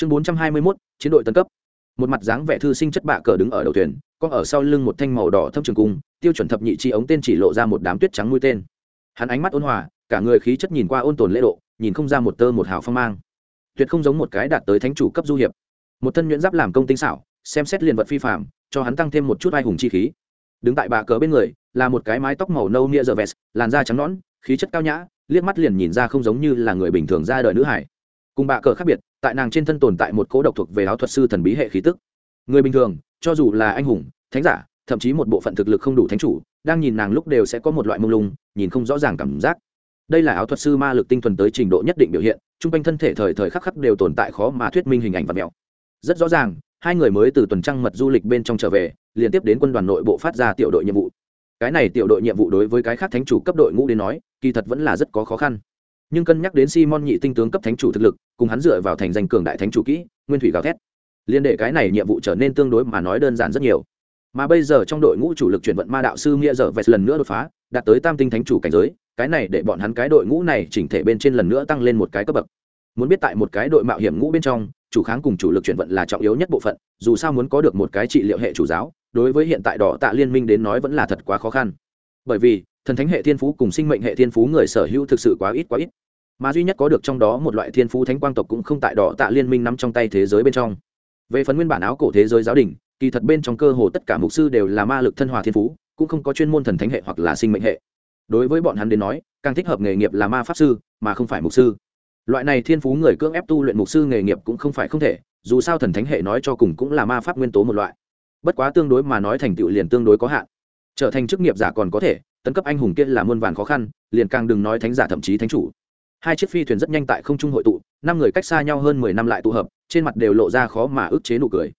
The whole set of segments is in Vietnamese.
chương bốn trăm hai mươi mốt, chiến đội tân cấp. Một mặt dáng vẻ thư sinh chất bạ cờ đứng ở đầu thuyền con ở sau lưng một thanh màu đỏ thâm trường cung, tiêu chuẩn thập nhị chi ống tên chỉ lộ ra một đám tuyết trắng mũi tên. Hắn ánh mắt ôn hòa, cả người khí chất nhìn qua ôn tồn lễ độ, nhìn không ra một tơ một hào phong mang. Tuyệt không giống một cái đạt tới thánh chủ cấp du hiệp. Một thân nhuyễn giáp làm công tinh xảo, xem xét liền vật phi phạm cho hắn tăng thêm một chút vai hùng chi khí. Đứng tại bạ cờ bên người, là một cái mái tóc màu nâu nia giờ vest, làn da trắng nõn, khí chất cao nhã, liếc mắt liền nhìn ra không giống như là người bình thường ra đời nữ hải. Cùng bạ cờ khác biệt tại nàng trên thân tồn tại một cố độc thuộc về áo thuật sư thần bí hệ khí tức. Người bình thường, cho dù là anh hùng, thánh giả, thậm chí một bộ phận thực lực không đủ thánh chủ, đang nhìn nàng lúc đều sẽ có một loại mông lung, nhìn không rõ ràng cảm giác. Đây là áo thuật sư ma lực tinh thuần tới trình độ nhất định biểu hiện chung quanh thân thể thời thời khắc khắc đều tồn tại khó mà thuyết minh hình ảnh và mẹo. Rất rõ ràng, hai người mới từ tuần trăng mật du lịch bên trong trở về liên tiếp đến quân đoàn nội bộ phát ra tiểu đội nhiệm vụ. Cái này tiểu đội nhiệm vụ đối với cái khác thánh chủ cấp đội ngũ đến nói, kỳ thật vẫn là rất có khó khăn nhưng cân nhắc đến simon nhị tinh tướng cấp thánh chủ thực lực, cùng hắn dựa vào thành danh cường đại thánh chủ kỹ, nguyên thủy gào thét. Liên đệ cái này nhiệm vụ trở nên tương đối mà nói đơn giản rất nhiều. Mà bây giờ trong đội ngũ chủ lực chuyển vận ma đạo sư nghĩa dở vẹt lần nữa đột phá, đạt tới tam tinh thánh chủ cảnh giới, cái này để bọn hắn cái đội ngũ này chỉnh thể bên trên lần nữa tăng lên một cái cấp bậc. Muốn biết tại một cái đội mạo hiểm ngũ bên trong, chủ kháng cùng chủ lực chuyển vận là trọng yếu nhất bộ phận, dù sao muốn có được một cái trị liệu hệ chủ giáo, đối với hiện tại đỏ tạ liên minh đến nói vẫn là thật quá khó khăn. Bởi vì thần thánh hệ thiên phú cùng sinh mệnh hệ thiên phú người sở hữu thực sự quá ít quá ít. Mà duy nhất có được trong đó một loại thiên phú thánh quang tộc cũng không tại đỏ tạ liên minh nắm trong tay thế giới bên trong. Về phần nguyên bản áo cổ thế giới giáo đình, kỳ thật bên trong cơ hồ tất cả mục sư đều là ma lực thân hòa thiên phú, cũng không có chuyên môn thần thánh hệ hoặc là sinh mệnh hệ. Đối với bọn hắn đến nói, càng thích hợp nghề nghiệp là ma pháp sư, mà không phải mục sư. Loại này thiên phú người cưỡng ép tu luyện mục sư nghề nghiệp cũng không phải không thể, dù sao thần thánh hệ nói cho cùng cũng là ma pháp nguyên tố một loại. Bất quá tương đối mà nói thành tựu liền tương đối có hạn. Trở thành chức nghiệp giả còn có thể tấn cấp anh hùng kia là muôn vàn khó khăn, liền càng đừng nói thánh giả thậm chí thánh chủ. Hai chiếc phi thuyền rất nhanh tại không trung hội tụ, năm người cách xa nhau hơn mười năm lại tụ hợp, trên mặt đều lộ ra khó mà ức chế nụ cười.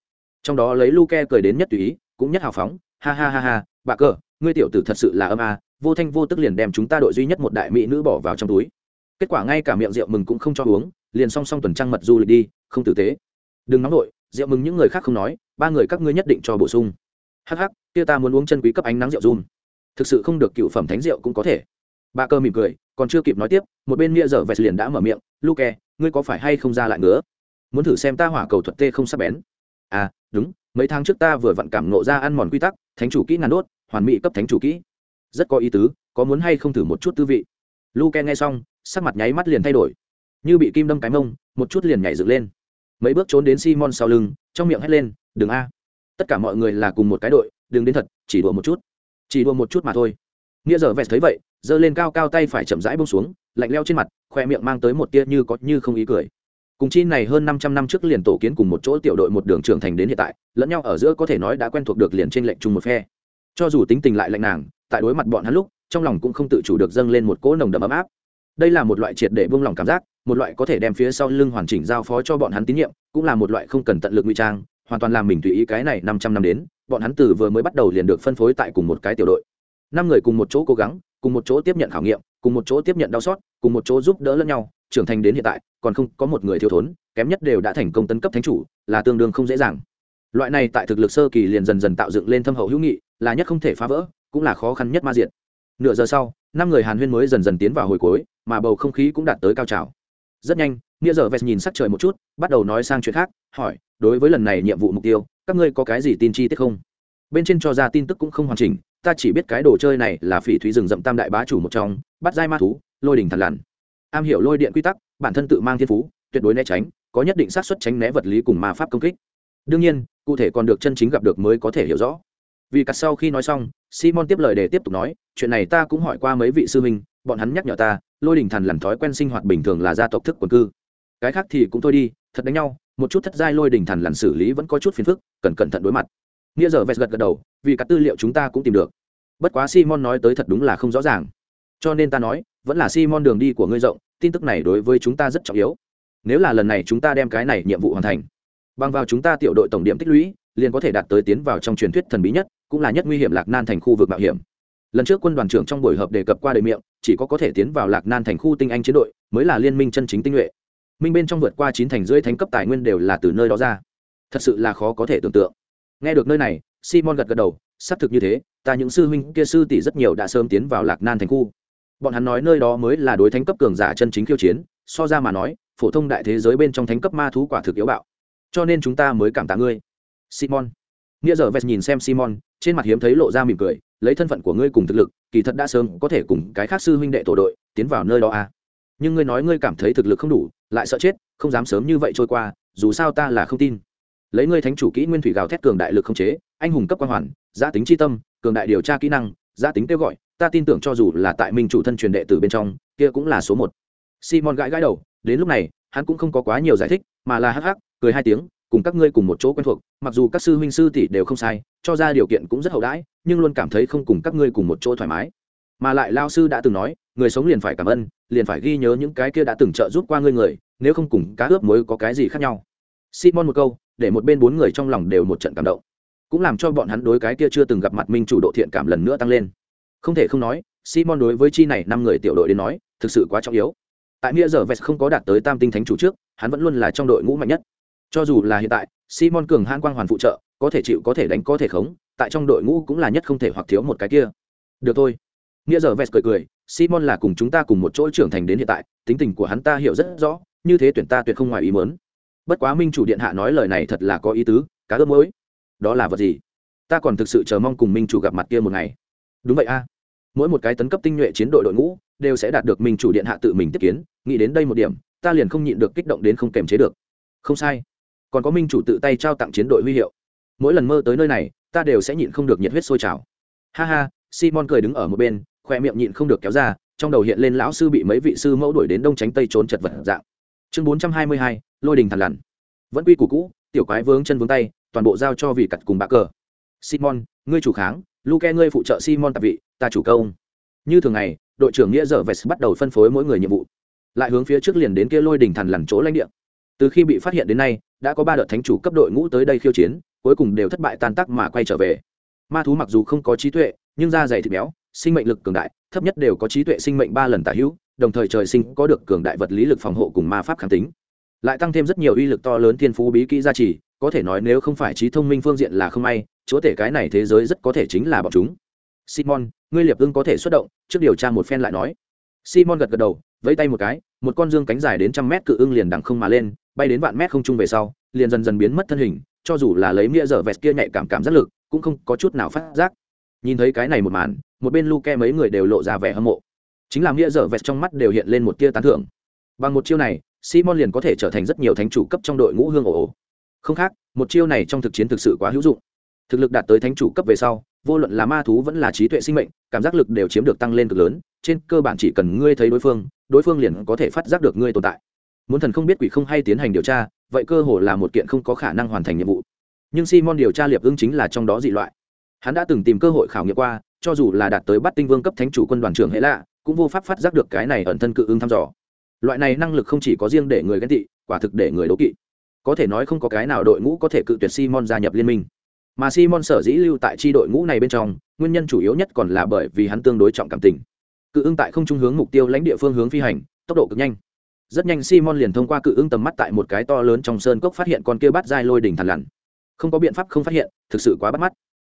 Trong đó lấy luke cười đến nhất tùy ý, cũng nhất hào phóng, ha ha ha ha, bà cờ, ngươi tiểu tử thật sự là âm a, vô thanh vô tức liền đem chúng ta đội duy nhất một đại mỹ nữ bỏ vào trong túi. Kết quả ngay cả miệng rượu mừng cũng không cho uống, liền song song tuần trăng mật du lịch đi, không tử tế. Đừng nóng nổi rượu mừng những người khác không nói, ba người các ngươi nhất định cho bổ sung. Hắc hắc, kia ta muốn uống chân quý cấp ánh nắng rượu dùm thực sự không được cựu phẩm thánh rượu cũng có thể. Bà cơ mỉm cười, còn chưa kịp nói tiếp, một bên nghĩa dở vẹt liền đã mở miệng, luke, ngươi có phải hay không ra lại nữa muốn thử xem ta hỏa cầu thuật tê không sắp bén. À đúng, mấy tháng trước ta vừa vặn cảm nộ ra ăn mòn quy tắc, thánh chủ kỹ ngàn đốt, hoàn mỹ cấp thánh chủ kỹ. Rất có ý tứ, có muốn hay không thử một chút tư vị? Luke nghe xong, sắc mặt nháy mắt liền thay đổi. Như bị kim đâm cái mông, một chút liền nhảy dựng lên. Mấy bước trốn đến simon sau lưng, trong miệng hét lên, đừng a. Tất cả mọi người là cùng một cái đội, đừng đến thật, chỉ đùa một chút chỉ đua một chút mà thôi nghĩa giờ vẹt thấy vậy giơ lên cao cao tay phải chậm rãi bông xuống lạnh leo trên mặt khoe miệng mang tới một tia như có như không ý cười cùng chi này hơn 500 năm trước liền tổ kiến cùng một chỗ tiểu đội một đường trưởng thành đến hiện tại lẫn nhau ở giữa có thể nói đã quen thuộc được liền trên lệnh chung một phe cho dù tính tình lại lạnh nàng tại đối mặt bọn hắn lúc trong lòng cũng không tự chủ được dâng lên một cỗ nồng đậm ấm áp đây là một loại triệt để buông lòng cảm giác một loại có thể đem phía sau lưng hoàn chỉnh giao phó cho bọn hắn tín nhiệm cũng là một loại không cần tận lực ngụy trang hoàn toàn làm mình tùy ý cái này 500 năm đến bọn hắn từ vừa mới bắt đầu liền được phân phối tại cùng một cái tiểu đội. Năm người cùng một chỗ cố gắng, cùng một chỗ tiếp nhận khảo nghiệm, cùng một chỗ tiếp nhận đau xót, cùng một chỗ giúp đỡ lẫn nhau, trưởng thành đến hiện tại, còn không có một người thiếu thốn, kém nhất đều đã thành công tấn cấp thánh chủ, là tương đương không dễ dàng. Loại này tại thực lực sơ kỳ liền dần dần tạo dựng lên thâm hậu hữu nghị, là nhất không thể phá vỡ, cũng là khó khăn nhất ma diện nửa giờ sau, năm người hàn huyên mới dần dần tiến vào hồi cuối, mà bầu không khí cũng đạt tới cao trào. Rất nhanh, nghĩa giờ vest nhìn sắc trời một chút, bắt đầu nói sang chuyện khác, hỏi, đối với lần này nhiệm vụ mục tiêu các ngươi có cái gì tin chi tiết không? Bên trên cho ra tin tức cũng không hoàn chỉnh, ta chỉ biết cái đồ chơi này là phỉ thúy rừng rậm tam đại bá chủ một trong, bắt dai ma thú, lôi đỉnh thần lằn. Am hiểu lôi điện quy tắc, bản thân tự mang thiên phú, tuyệt đối né tránh, có nhất định xác suất tránh né vật lý cùng ma pháp công kích. Đương nhiên, cụ thể còn được chân chính gặp được mới có thể hiểu rõ. Vì cắt sau khi nói xong, simon tiếp lời để tiếp tục nói, chuyện này ta cũng hỏi qua mấy vị sư huynh, bọn hắn nhắc nhở ta, lôi đình thần lằn thói quen sinh hoạt bình thường là gia tộc thức quần cư. Cái khác thì cũng thôi đi, thật đánh nhau một chút thất giai lôi đình thần lằn xử lý vẫn có chút phiền phức, cần cẩn thận đối mặt. Nghĩa giờ vẹt gật gật đầu, vì các tư liệu chúng ta cũng tìm được. Bất quá simon nói tới thật đúng là không rõ ràng. Cho nên ta nói, vẫn là simon đường đi của ngươi rộng, tin tức này đối với chúng ta rất trọng yếu. Nếu là lần này chúng ta đem cái này nhiệm vụ hoàn thành, bằng vào chúng ta tiểu đội tổng điểm tích lũy, liền có thể đạt tới tiến vào trong truyền thuyết thần bí nhất, cũng là nhất nguy hiểm lạc nan thành khu vực mạo hiểm. Lần trước quân đoàn trưởng trong buổi họp đề cập qua đời miệng, chỉ có có thể tiến vào lạc nan thành khu tinh anh chiến đội, mới là liên minh chân chính tinh nhuệ minh bên trong vượt qua chín thành rưỡi thánh cấp tài nguyên đều là từ nơi đó ra. Thật sự là khó có thể tưởng tượng. Nghe được nơi này, simon gật gật đầu, xác thực như thế, ta những sư huynh kia sư tỷ rất nhiều đã sớm tiến vào lạc nan thành khu. Bọn hắn nói nơi đó mới là đối thánh cấp cường giả chân chính khiêu chiến, so ra mà nói, phổ thông đại thế giới bên trong thánh cấp ma thú quả thực yếu bạo. Cho nên chúng ta mới cảm tạ ngươi. Simon. Nghĩa giờ vest nhìn xem simon, trên mặt hiếm thấy lộ ra mỉm cười, lấy thân phận của ngươi cùng thực lực, kỳ thật đã sớm có thể cùng cái khác sư huynh đệ tổ đội tiến vào nơi đó à nhưng ngươi nói ngươi cảm thấy thực lực không đủ, lại sợ chết, không dám sớm như vậy trôi qua, dù sao ta là không tin. Lấy ngươi thánh chủ kỹ nguyên thủy gào thét cường đại lực không chế, anh hùng cấp quan hoàn gia tính c h i tâm, cường đại điều tra kỹ năng gia tính kêu gọi, ta tin tưởng cho dù là tại minh chủ thân truyền đệ tử bên trong, kia cũng là số một. Simon gãi gãi đầu, đến lúc này, hắn cũng không có quá nhiều giải thích, mà là hắc hắc, cười hai tiếng, cùng các ngươi cùng một chỗ quen thuộc, mặc dù các sư huynh sư tỷ đều không sai, cho ra điều kiện cũng rất hậu đãi, nhưng luôn cảm thấy không cùng các ngươi cùng một chỗ thoải mái mà lại lao sư đã từng nói, người sống liền phải cảm ơn, liền phải ghi nhớ những cái kia đã từng trợ giúp qua ngươi người, nếu không cùng cá ướp mới có cái gì khác nhau. Simon một câu, để một bên bốn người trong lòng đều một trận cảm động. Cũng làm cho bọn hắn đối cái kia chưa từng gặp mặt minh chủ độ thiện cảm lần nữa tăng lên. Không thể không nói, simon đối với chi này năm người tiểu đội đến nói, thực sự quá trọng yếu. Tại nghĩa giờ vest không có đạt tới tam tinh thánh chủ trước, hắn vẫn luôn là trong đội ngũ mạnh nhất. Cho dù là hiện tại, simon cường hãn quang hoàn phụ trợ, có thể chịu có thể đánh có thể khống, tại trong đội ngũ cũng là nhất không thể hoặc thiếu một cái kia. Được thôi nghĩa giờ vest cười cười, simon là cùng chúng ta cùng một chỗ trưởng thành đến hiện tại, tính tình của hắn ta hiểu rất rõ, như thế tuyển ta tuyệt không ngoài ý mớn bất quá minh chủ điện hạ nói lời này thật là có ý tứ, cá ướp mới đó là vật gì? Ta còn thực sự chờ mong cùng minh chủ gặp mặt kia một ngày. Đúng vậy a. Mỗi một cái tấn cấp tinh nhuệ chiến đội đội ngũ đều sẽ đạt được minh chủ điện hạ tự mình tiếp kiến, nghĩ đến đây một điểm, ta liền không nhịn được kích động đến không kềm chế được. Không sai. Còn có minh chủ tự tay trao tặng chiến đội huy hiệu. Mỗi lần mơ tới nơi này, ta đều sẽ nhịn không được nhiệt huyết sôi trào. Ha ha. Simon cười đứng ở một bên khoe miệng nhịn không được kéo ra, trong đầu hiện lên lão sư bị mấy vị sư mẫu đuổi đến đông tránh tây trốn chật vật dạng. Chương bốn trăm hai mươi hai, lôi đình thằn lằn. Vẫn quy củ cũ, tiểu quái vướng chân vướng tay, toàn bộ giao cho vị cặt cùng bạc cờ. Simon, ngươi chủ kháng, luke ngươi phụ trợ simon tạp vị, ta chủ công. Như thường ngày, đội trưởng nghĩa dở vest bắt đầu phân phối mỗi người nhiệm vụ. Lại hướng phía trước liền đến kia lôi đình thằn lằn chỗ lãnh địa. Từ khi bị phát hiện đến nay, đã có ba đợt thánh chủ cấp đội ngũ tới đây khiêu chiến, cuối cùng đều thất bại tan tác mà quay trở về. Ma thú mặc dù không có trí tuệ, nhưng da dày thịt béo sinh mệnh lực cường đại, thấp nhất đều có trí tuệ sinh mệnh ba lần tả hữu, đồng thời trời sinh có được cường đại vật lý lực phòng hộ cùng ma pháp kháng tính. Lại tăng thêm rất nhiều uy lực to lớn thiên phú bí kỹ gia trì, có thể nói nếu không phải trí thông minh phương diện là không may, chúa tể cái này thế giới rất có thể chính là bọn chúng. Simon, ngươi liệp ưng có thể xuất động, trước điều tra một phen lại nói. Simon gật gật đầu, vẫy tay một cái, một con dương cánh dài đến trăm mét cự ưng liền đằng không mà lên, bay đến vạn mét không trung về sau, liền dần dần biến mất thân hình, cho dù là lấy nghĩa dở vẹt kia nhạy cảm cảm giác lực, cũng không có chút nào phát giác nhìn thấy cái này một màn, một bên luke mấy người đều lộ ra vẻ hâm mộ. Chính là nghĩa dở vẹt trong mắt đều hiện lên một tia tán thưởng. Bằng một chiêu này, simon liền có thể trở thành rất nhiều thánh chủ cấp trong đội ngũ hương ổ ổ. Không khác, một chiêu này trong thực chiến thực sự quá hữu dụng. Thực lực đạt tới thánh chủ cấp về sau, vô luận là ma thú vẫn là trí tuệ sinh mệnh, cảm giác lực đều chiếm được tăng lên cực lớn, trên cơ bản chỉ cần ngươi thấy đối phương đối phương liền có thể phát giác được ngươi tồn tại. Muốn thần không biết quỷ không hay tiến hành điều tra, vậy cơ hồ là một kiện không có khả năng hoàn thành nhiệm vụ. Nhưng simon điều tra liệp ưng chính là trong đó dị loại hắn đã từng tìm cơ hội khảo nghiệm qua, cho dù là đạt tới bắt tinh vương cấp thánh chủ quân đoàn trưởng hệ lạ, cũng vô pháp phát giác được cái này ẩn thân cự ưng thăm dò. Loại này năng lực không chỉ có riêng để người ghen tị, quả thực để người đố kỵ. Có thể nói không có cái nào đội ngũ có thể cự tuyệt simon gia nhập liên minh. Mà simon sở dĩ lưu tại tri đội ngũ này bên trong, nguyên nhân chủ yếu nhất còn là bởi vì hắn tương đối trọng cảm tình. Cự ưng tại không trung hướng mục tiêu lãnh địa phương hướng phi hành, tốc độ cực nhanh. Rất nhanh simon liền thông qua cự ưng tầm mắt tại một cái to lớn trong sơn cốc phát hiện con kia bắt dai lôi đỉnh thằn lằn. Không có biện pháp không phát hiện, thực sự quá bắt mắt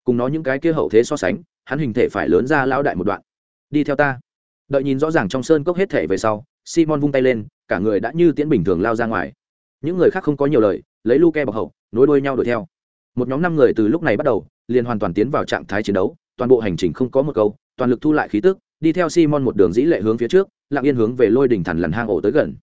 cùng nó những cái kia hậu thế so sánh, hắn hình thể phải lớn ra lão đại một đoạn. Đi theo ta. Đợi nhìn rõ ràng trong sơn cốc hết thể về sau, simon vung tay lên, cả người đã như tiễn bình thường lao ra ngoài. Những người khác không có nhiều lời, lấy lu ke bọc hậu, nối đuôi nhau đuổi theo. Một nhóm năm người từ lúc này bắt đầu, liền hoàn toàn tiến vào trạng thái chiến đấu, toàn bộ hành trình không có một câu, toàn lực thu lại khí tức, đi theo simon một đường dĩ lệ hướng phía trước, lặng yên hướng về lôi đỉnh thằn lằn hang ổ tới gần.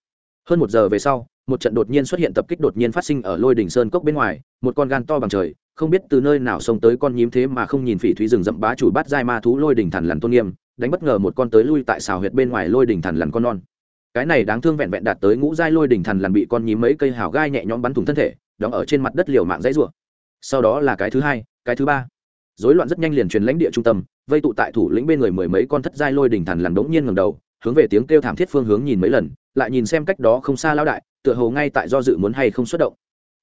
Hơn một giờ về sau, một trận đột nhiên xuất hiện tập kích đột nhiên phát sinh ở lôi đỉnh sơn cốc bên ngoài, một con gan to bằng trời không biết từ nơi nào xông tới con nhím thế mà không nhìn phỉ thúy rừng rậm bá chủ bắt giai ma thú lôi đỉnh thằn lằn tôn nghiêm, đánh bất ngờ một con tới lui tại xào huyệt bên ngoài lôi đỉnh thằn lằn con non. Cái này đáng thương vẹn vẹn đạt tới ngũ giai lôi đỉnh thằn lằn bị con nhím mấy cây hào gai nhẹ nhõm bắn thủng thân thể, đóng ở trên mặt đất liều mạng dãy rủa. Sau đó là cái thứ hai, cái thứ ba. Rối loạn rất nhanh liền truyền lãnh địa trung tâm, vây tụ tại thủ lĩnh bên người mười mấy con thất giai lôi đỉnh thằn lằn đống nhiên ngẩng đầu, hướng về tiếng kêu thảm thiết phương hướng nhìn mấy lần, lại nhìn xem cách đó không xa lão đại, tựa hồ ngay tại do dự muốn hay không xuất động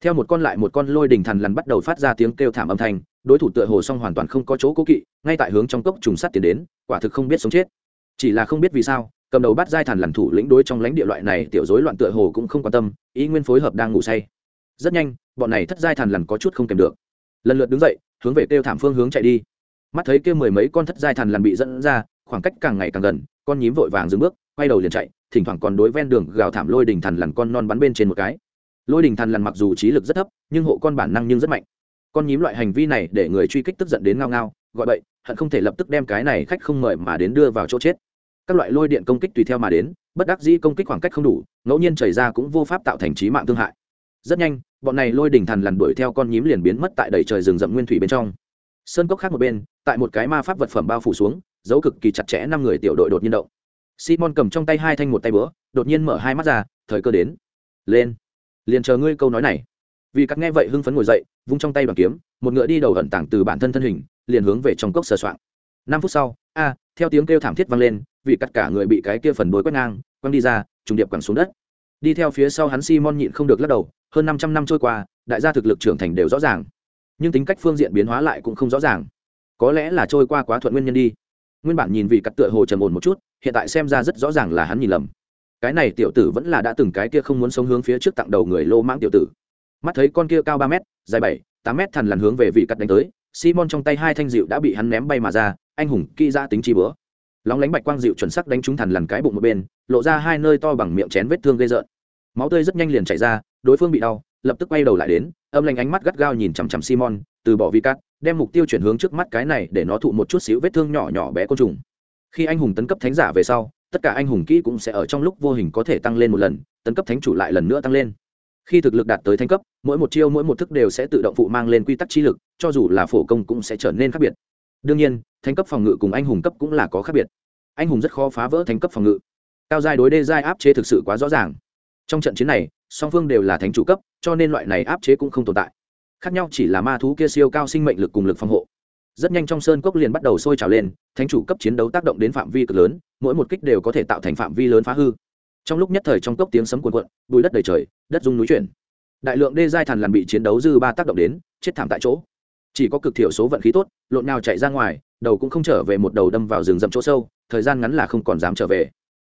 theo một con lại một con lôi đỉnh thần lằn bắt đầu phát ra tiếng kêu thảm âm thanh, đối thủ tựa hồ song hoàn toàn không có chỗ cố kỵ, ngay tại hướng trong cốc trùng sắt tiến đến, quả thực không biết sống chết. Chỉ là không biết vì sao, cầm đầu bắt giai thần lằn thủ lĩnh đối trong lãnh địa loại này tiểu rối loạn tựa hồ cũng không quan tâm, ý nguyên phối hợp đang ngủ say. Rất nhanh, bọn này thất giai thần lằn có chút không kèm được. Lần lượt đứng dậy, hướng về kêu thảm phương hướng chạy đi. Mắt thấy kêu mười mấy con thất giai thần lằn bị dẫn ra, khoảng cách càng ngày càng gần, con nhím vội vàng dừng bước, quay đầu liền chạy, thỉnh thoảng còn đối ven đường gào thảm lôi đình thần lằn con non bắn bên trên một cái lôi đình thần lằn mặc dù trí lực rất thấp, nhưng hộ con bản năng nhưng rất mạnh. Con nhím loại hành vi này để người truy kích tức giận đến ngao ngao, gọi bậy, hận không thể lập tức đem cái này khách không mời mà đến đưa vào chỗ chết. Các loại lôi điện công kích tùy theo mà đến, bất đắc dĩ công kích khoảng cách không đủ, ngẫu nhiên chảy ra cũng vô pháp tạo thành trí mạng thương hại. Rất nhanh, bọn này lôi đỉnh thần lằn đuổi theo con nhím liền biến mất tại đầy trời rừng rậm nguyên thủy bên trong. Sơn cốc khác một bên, tại một cái ma pháp vật phẩm bao phủ xuống, giấu cực kỳ chặt chẽ năm người tiểu đội đột nhiên động. Simon cầm trong tay hai thanh một tay bữa đột nhiên mở hai mắt ra, thời cơ đến. Lên liền chờ ngươi câu nói này. Vì các nghe vậy hưng phấn ngồi dậy, vung trong tay bằng kiếm, một ngựa đi đầu hận tảng từ bản thân thân hình, liền hướng về trong cốc sờ soạng. Năm phút sau, a, theo tiếng kêu thảm thiết vang lên vì cắt cả người bị cái kia phần đôi quét ngang, quăng đi ra, trùng điệp quẳng xuống đất. Đi theo phía sau hắn simon nhịn không được lắc đầu, hơn năm trăm năm trôi qua, đại gia thực lực trưởng thành đều rõ ràng. Nhưng tính cách phương diện biến hóa lại cũng không rõ ràng. Có lẽ là trôi qua quá thuận nguyên nhân đi. Nguyên bản nhìn vì cắt tựa hồ trầm ổn một chút, hiện tại xem ra rất rõ ràng là hắn nhìn lầm cái này tiểu tử vẫn là đã từng cái kia không muốn sống hướng phía trước tặng đầu người lô mãng tiểu tử. Mắt thấy con kia cao ba m dài bảy, tám m thằn lằn hướng về vị cắt đánh tới, simon trong tay hai thanh dịu đã bị hắn ném bay mà ra, anh hùng, kỹ ra tính chi bữa. Lóng lánh bạch quang dịu chuẩn sắc đánh trúng thằn lằn cái bụng một bên, lộ ra hai nơi to bằng miệng chén vết thương gây rợn. Máu tươi rất nhanh liền chảy ra, đối phương bị đau, lập tức quay đầu lại đến, âm lanh ánh mắt gắt gao nhìn chằm chằm simon, từ bỏ vi cắt, đem mục tiêu chuyển hướng trước mắt cái này để nó thụ một chút xíu vết thương nhỏ nhỏ bé côn trùng. Khi anh hùng tấn cấp thánh giả về sau tất cả anh hùng kỹ cũng sẽ ở trong lúc vô hình có thể tăng lên một lần, tấn cấp thánh chủ lại lần nữa tăng lên. Khi thực lực đạt tới thánh cấp, mỗi một chiêu mỗi một thức đều sẽ tự động phụ mang lên quy tắc chi lực, cho dù là phổ công cũng sẽ trở nên khác biệt. Đương nhiên, thánh cấp phòng ngự cùng anh hùng cấp cũng là có khác biệt. Anh hùng rất khó phá vỡ thánh cấp phòng ngự. Cao giai đối đê giai áp chế thực sự quá rõ ràng. Trong trận chiến này, song phương đều là thánh chủ cấp, cho nên loại này áp chế cũng không tồn tại. Khác nhau chỉ là ma thú kia siêu cao sinh mệnh lực cùng lực phòng hộ rất nhanh trong sơn cốc liền bắt đầu sôi trào lên, thánh chủ cấp chiến đấu tác động đến phạm vi cực lớn, mỗi một kích đều có thể tạo thành phạm vi lớn phá hư. Trong lúc nhất thời trong cốc tiếng sấm cuồn cuộn, bùi đất đầy trời, đất rung núi chuyển. Đại lượng đê giai thần làn bị chiến đấu dư ba tác động đến, chết thảm tại chỗ. Chỉ có cực thiểu số vận khí tốt, lộn nào chạy ra ngoài, đầu cũng không trở về một đầu đâm vào rừng rậm chỗ sâu, thời gian ngắn là không còn dám trở về.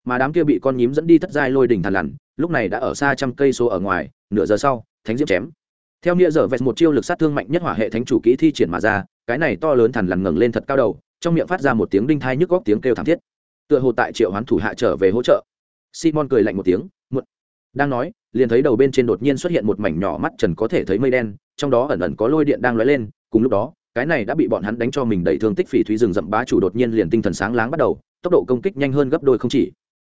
Mà đám kia bị con nhím dẫn đi thất giai lôi đỉnh thần lằn, lúc này đã ở xa trăm cây số ở ngoài, nửa giờ sau, thánh diễm chém theo nghĩa giờ vẹt một chiêu lực sát thương mạnh nhất hỏa hệ thánh chủ kỹ thi triển mà ra, cái này to lớn thần lằn ngẩng lên thật cao đầu, trong miệng phát ra một tiếng đinh thai nhức góc tiếng kêu thảm thiết. Tựa hồ tại triệu hoán thủ hạ trở về hỗ trợ. Simon cười lạnh một tiếng, muộn. Đang nói, liền thấy đầu bên trên đột nhiên xuất hiện một mảnh nhỏ mắt trần có thể thấy mây đen, trong đó ẩn ẩn có lôi điện đang lóe lên, cùng lúc đó, cái này đã bị bọn hắn đánh cho mình đầy thương tích phỉ thúy rừng rậm bá chủ đột nhiên liền tinh thần sáng láng bắt đầu, tốc độ công kích nhanh hơn gấp đôi không chỉ.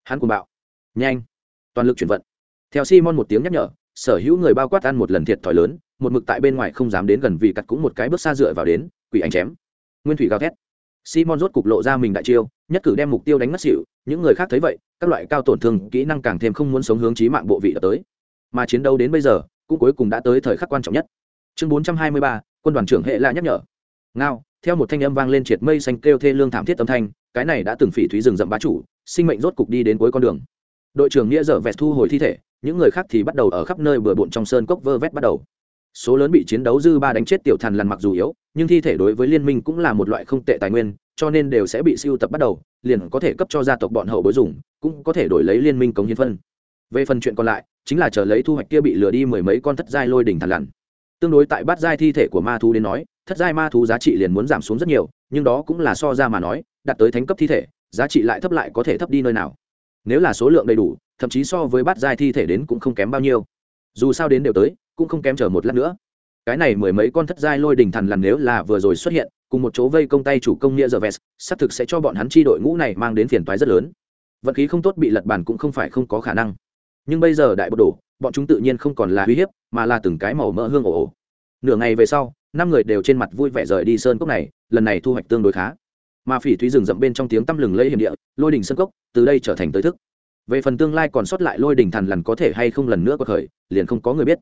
Hắn cùng bạo. Nhanh. Toàn lực chuyển vận. Theo simon một tiếng nhắc nhở sở hữu người bao quát ăn một lần thiệt thòi lớn một mực tại bên ngoài không dám đến gần vì cặt cũng một cái bước xa dựa vào đến quỷ anh chém. Nguyên thủy gào thét. Simon rốt cục lộ ra mình đại chiêu nhất cử đem mục tiêu đánh mất xịu những người khác thấy vậy các loại cao tổn thương kỹ năng càng thêm không muốn sống hướng trí mạng bộ vị đã tới. Mà chiến đấu đến bây giờ cũng cuối cùng đã tới thời khắc quan trọng nhất. Chương 423, quân đoàn trưởng hệ la nhắc nhở. Ngao theo một thanh âm vang lên triệt mây xanh kêu thê lương thảm thiết âm thanh cái này đã từng phỉ thúy rừng rậm bá chủ sinh mệnh rốt cục đi đến cuối con đường. Đội trưởng nghĩa dở vẹt thu hồi thi thể những người khác thì bắt đầu ở khắp nơi bừa bộn trong sơn cốc vơ vét bắt đầu. Số lớn bị chiến đấu dư ba đánh chết tiểu thần lần mặc dù yếu, nhưng thi thể đối với liên minh cũng là một loại không tệ tài nguyên, cho nên đều sẽ bị siêu tập bắt đầu, liền có thể cấp cho gia tộc bọn hậu bối dùng, cũng có thể đổi lấy liên minh cống hiến phân. Về phần chuyện còn lại, chính là chờ lấy thu hoạch kia bị lừa đi mười mấy con thất giai lôi đỉnh thần lằn. Tương đối tại bát giai thi thể của ma thú đến nói, thất giai ma thú giá trị liền muốn giảm xuống rất nhiều, nhưng đó cũng là so ra mà nói, đạt tới thánh cấp thi thể, giá trị lại thấp lại có thể thấp đi nơi nào. Nếu là số lượng đầy đủ thậm chí so với bát giai thi thể đến cũng không kém bao nhiêu. Dù sao đến đều tới, cũng không kém chờ một lát nữa. Cái này mười mấy con thất giai lôi đình thần lần nếu là vừa rồi xuất hiện, cùng một chỗ vây công tay chủ công nghĩa giờ vest xác thực sẽ cho bọn hắn chi đội ngũ này mang đến phiền toái rất lớn. Vận khí không tốt bị lật bàn cũng không phải không có khả năng. Nhưng bây giờ đại bộ đồ, bọn chúng tự nhiên không còn là uy hiếp, mà là từng cái màu mỡ hương ổ ổ nửa ngày về sau, năm người đều trên mặt vui vẻ rời đi sơn cốc này, lần này thu hoạch tương đối khá. Mà phỉ thúy rừng rậm bên trong tiếng tăm lừng lẫy hiểm địa, lôi đình sơn cốc, từ đây trở thành tới thức về phần tương lai còn sót lại lôi đình thần lần có thể hay không lần nữa có khởi liền không có người biết.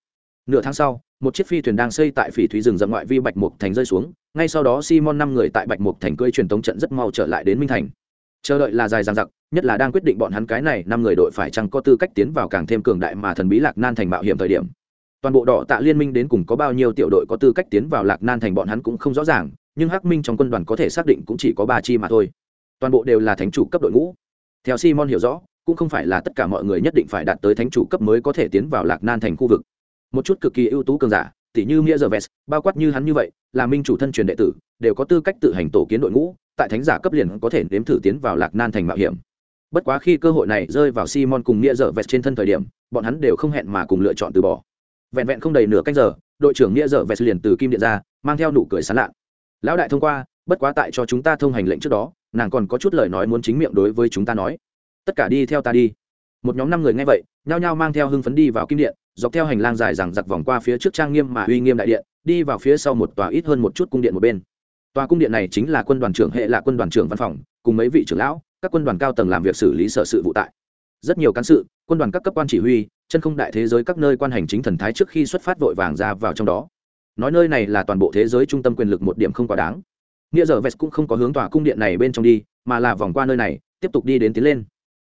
Nửa tháng sau, một chiếc phi thuyền đang xây tại phỉ thúy rừng rậm ngoại vi bạch mục thành rơi xuống, ngay sau đó simon năm người tại bạch mục thành cưỡi truyền tống trận rất mau trở lại đến minh thành. Chờ đợi là dài dằng dặc, nhất là đang quyết định bọn hắn cái này năm người đội phải chăng có tư cách tiến vào càng thêm cường đại mà thần bí lạc nan thành mạo hiểm thời điểm. Toàn bộ đỏ tạ liên minh đến cùng có bao nhiêu tiểu đội có tư cách tiến vào lạc nan thành bọn hắn cũng không rõ ràng, nhưng hắc minh trong quân đoàn có thể xác định cũng chỉ có ba chi mà thôi. Toàn bộ đều là thánh chủ cấp đội ngũ. Theo simon hiểu rõ cũng không phải là tất cả mọi người nhất định phải đạt tới thánh chủ cấp mới có thể tiến vào lạc nan thành khu vực. Một chút cực kỳ ưu tú cường giả tỷ như nghĩa giờ vest bao quát như hắn như vậy, là minh chủ thân truyền đệ tử, đều có tư cách tự hành tổ kiến đội ngũ, tại thánh giả cấp liền có thể nếm thử tiến vào lạc nan thành mạo hiểm. Bất quá khi cơ hội này rơi vào simon cùng nghĩa giờ vẹt trên thân thời điểm, bọn hắn đều không hẹn mà cùng lựa chọn từ bỏ. Vẹn vẹn không đầy nửa canh giờ, đội trưởng nghĩa giờ vẹt liền từ kim điện ra, mang theo nụ cười sán lạ lão đại thông qua, bất quá tại cho chúng ta thông hành lệnh trước đó, nàng còn có chút lời nói muốn chính miệng đối với chúng ta nói tất cả đi theo ta đi. Một nhóm năm người nghe vậy, nhao nhao mang theo hưng phấn đi vào kim điện, dọc theo hành lang dài rằng giặc vòng qua phía trước trang nghiêm mà uy nghiêm đại điện, đi vào phía sau một tòa ít hơn một chút cung điện một bên. Tòa cung điện này chính là quân đoàn trưởng hệ là quân đoàn trưởng văn phòng, cùng mấy vị trưởng lão, các quân đoàn cao tầng làm việc xử lý sở sự vụ tại. Rất nhiều cán sự, quân đoàn các cấp quan chỉ huy, chân không đại thế giới các nơi quan hành chính thần thái trước khi xuất phát vội vàng ra vào trong đó. Nói nơi này là toàn bộ thế giới trung tâm quyền lực một điểm không quá đáng. Nghĩa giờ vest cũng không có hướng tòa cung điện này bên trong đi, mà là vòng qua nơi này, tiếp tục đi đến tiến lên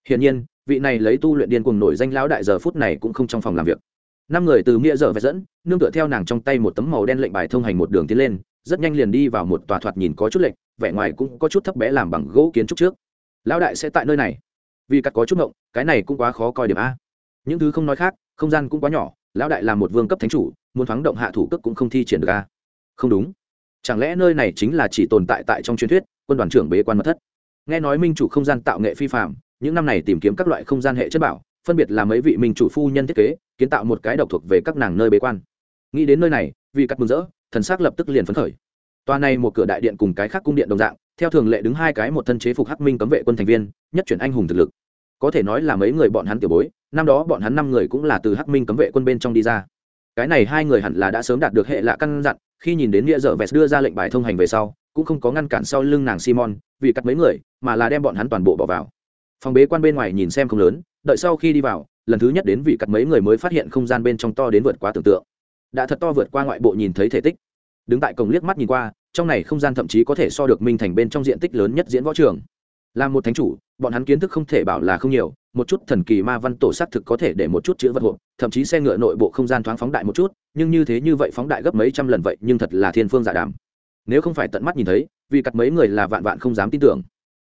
hiển nhiên, vị này lấy tu luyện điên cuồng nổi danh lão đại giờ phút này cũng không trong phòng làm việc. Năm người từ nghĩa giờ về dẫn, nương tựa theo nàng trong tay một tấm màu đen lệnh bài thông hành một đường tiến lên, rất nhanh liền đi vào một tòa thoạt nhìn có chút lệch, vẻ ngoài cũng có chút thấp bé làm bằng gỗ kiến trúc trước. Lão đại sẽ tại nơi này. Vì cắt có chút ngộng, cái này cũng quá khó coi điểm a. Những thứ không nói khác, không gian cũng quá nhỏ, lão đại là một vương cấp thánh chủ, muốn thoáng động hạ thủ cấp cũng không thi triển được a. Không đúng. Chẳng lẽ nơi này chính là chỉ tồn tại tại trong truyền thuyết, quân đoàn trưởng bế quan mật thất? Nghe nói minh chủ không gian tạo nghệ phi phạm những năm này tìm kiếm các loại không gian hệ chất bảo, phân biệt là mấy vị minh chủ phu nhân thiết kế, kiến tạo một cái độc thuộc về các nàng nơi bế quan. Nghĩ đến nơi này, vì cắt mừng rỡ, thần s ắ c lập tức liền phấn khởi. Toa này một cửa đại điện cùng cái khác cung điện đồng dạng, theo thường lệ đứng hai cái một thân chế phục hắc minh cấm vệ quân thành viên, nhất chuyển anh hùng thực lực. Có thể nói là mấy người bọn hắn tiểu bối, năm đó bọn hắn năm người cũng là từ hắc minh cấm vệ quân bên trong đi ra. Cái này hai người hẳn là đã sớm đạt được hệ lạ căn dặn, khi nhìn đến nghĩa dở vest đưa ra lệnh bài thông hành về sau, cũng không có ngăn cản sau lưng nàng simon, vì cắt mấy người, mà là đem bọn hắn toàn bộ bỏ vào phòng bế quan bên ngoài nhìn xem không lớn, đợi sau khi đi vào, lần thứ nhất đến vị cặt mấy người mới phát hiện không gian bên trong to đến vượt quá tưởng tượng. Đã thật to vượt qua ngoại bộ nhìn thấy thể tích. Đứng tại cổng liếc mắt nhìn qua, trong này không gian thậm chí có thể so được minh thành bên trong diện tích lớn nhất diễn võ trường. Là một thánh chủ, bọn hắn kiến thức không thể bảo là không nhiều, một chút thần kỳ ma văn tổ s á thực có thể để một chút chữ vật hộp, thậm chí xe ngựa nội bộ không gian thoáng phóng đại một chút, nhưng như thế như vậy phóng đại gấp mấy trăm lần vậy, nhưng thật là thiên phương giả đàm. Nếu không phải tận mắt nhìn thấy vì cặt mấy người là vạn vạn không dám tin tưởng.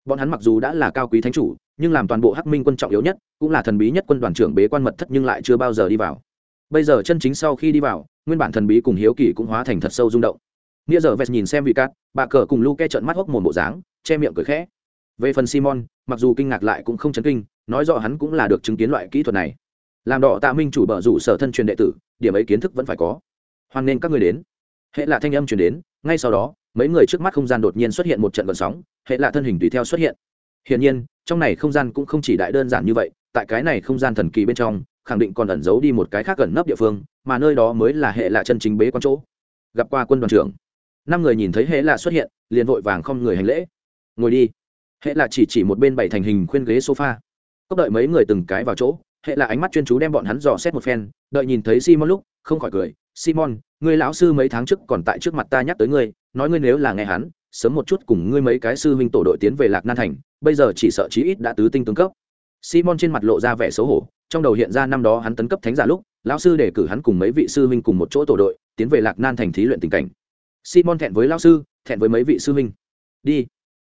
Bọn hắn mặc dù đã là cao quý thánh chủ nhưng làm toàn bộ hắc minh quân trọng yếu nhất cũng là thần bí nhất quân đoàn trưởng bế quan mật thất nhưng lại chưa bao giờ đi vào. Bây giờ chân chính sau khi đi vào, nguyên bản thần bí cùng hiếu kỳ cũng hóa thành thật sâu rung động. Nghĩa giờ vest nhìn xem vị cát, bà cờ cùng lu ke trợn mắt hốc mồm bộ dáng, che miệng cười khẽ. Về phần simon, mặc dù kinh ngạc lại cũng không chấn kinh, nói rõ hắn cũng là được chứng kiến loại kỹ thuật này. Làm đỏ tạ minh chủ bờ rủ sở thân truyền đệ tử, điểm ấy kiến thức vẫn phải có. Hoan nên các người đến. Hệ là thanh âm truyền đến, ngay sau đó, mấy người trước mắt không gian đột nhiên xuất hiện một trận vận sóng, hệ là thân hình tùy theo xuất hiện hiển nhiên, trong này không gian cũng không chỉ đại đơn giản như vậy, tại cái này không gian thần kỳ bên trong, khẳng định còn ẩn giấu đi một cái khác gần nấp địa phương, mà nơi đó mới là hệ lạ chân chính bế quan chỗ. Gặp qua quân đoàn trưởng. Năm người nhìn thấy hệ lạ xuất hiện, liền vội vàng không người hành lễ. Ngồi đi. Hệ lạ chỉ chỉ một bên bảy thành hình khuyên ghế sofa. Cốc đợi mấy người từng cái vào chỗ, hệ là ánh mắt chuyên chú đem bọn hắn dò xét một phen, đợi nhìn thấy simon lúc, không khỏi cười. Simon, người lão sư mấy tháng trước còn tại trước mặt ta nhắc tới ngươi, nói ngươi nếu là nghe hắn sớm một chút cùng ngươi mấy cái sư huynh tổ đội tiến về lạc nan thành, bây giờ chỉ sợ chí ít đã tứ tinh tướng cấp. Simon trên mặt lộ ra vẻ xấu hổ, trong đầu hiện ra năm đó hắn tấn cấp thánh giả lúc, lão sư để cử hắn cùng mấy vị sư huynh cùng một chỗ tổ đội, tiến về lạc nan thành thí luyện tình cảnh. Simon thẹn với lão sư, thẹn với mấy vị sư huynh. Đi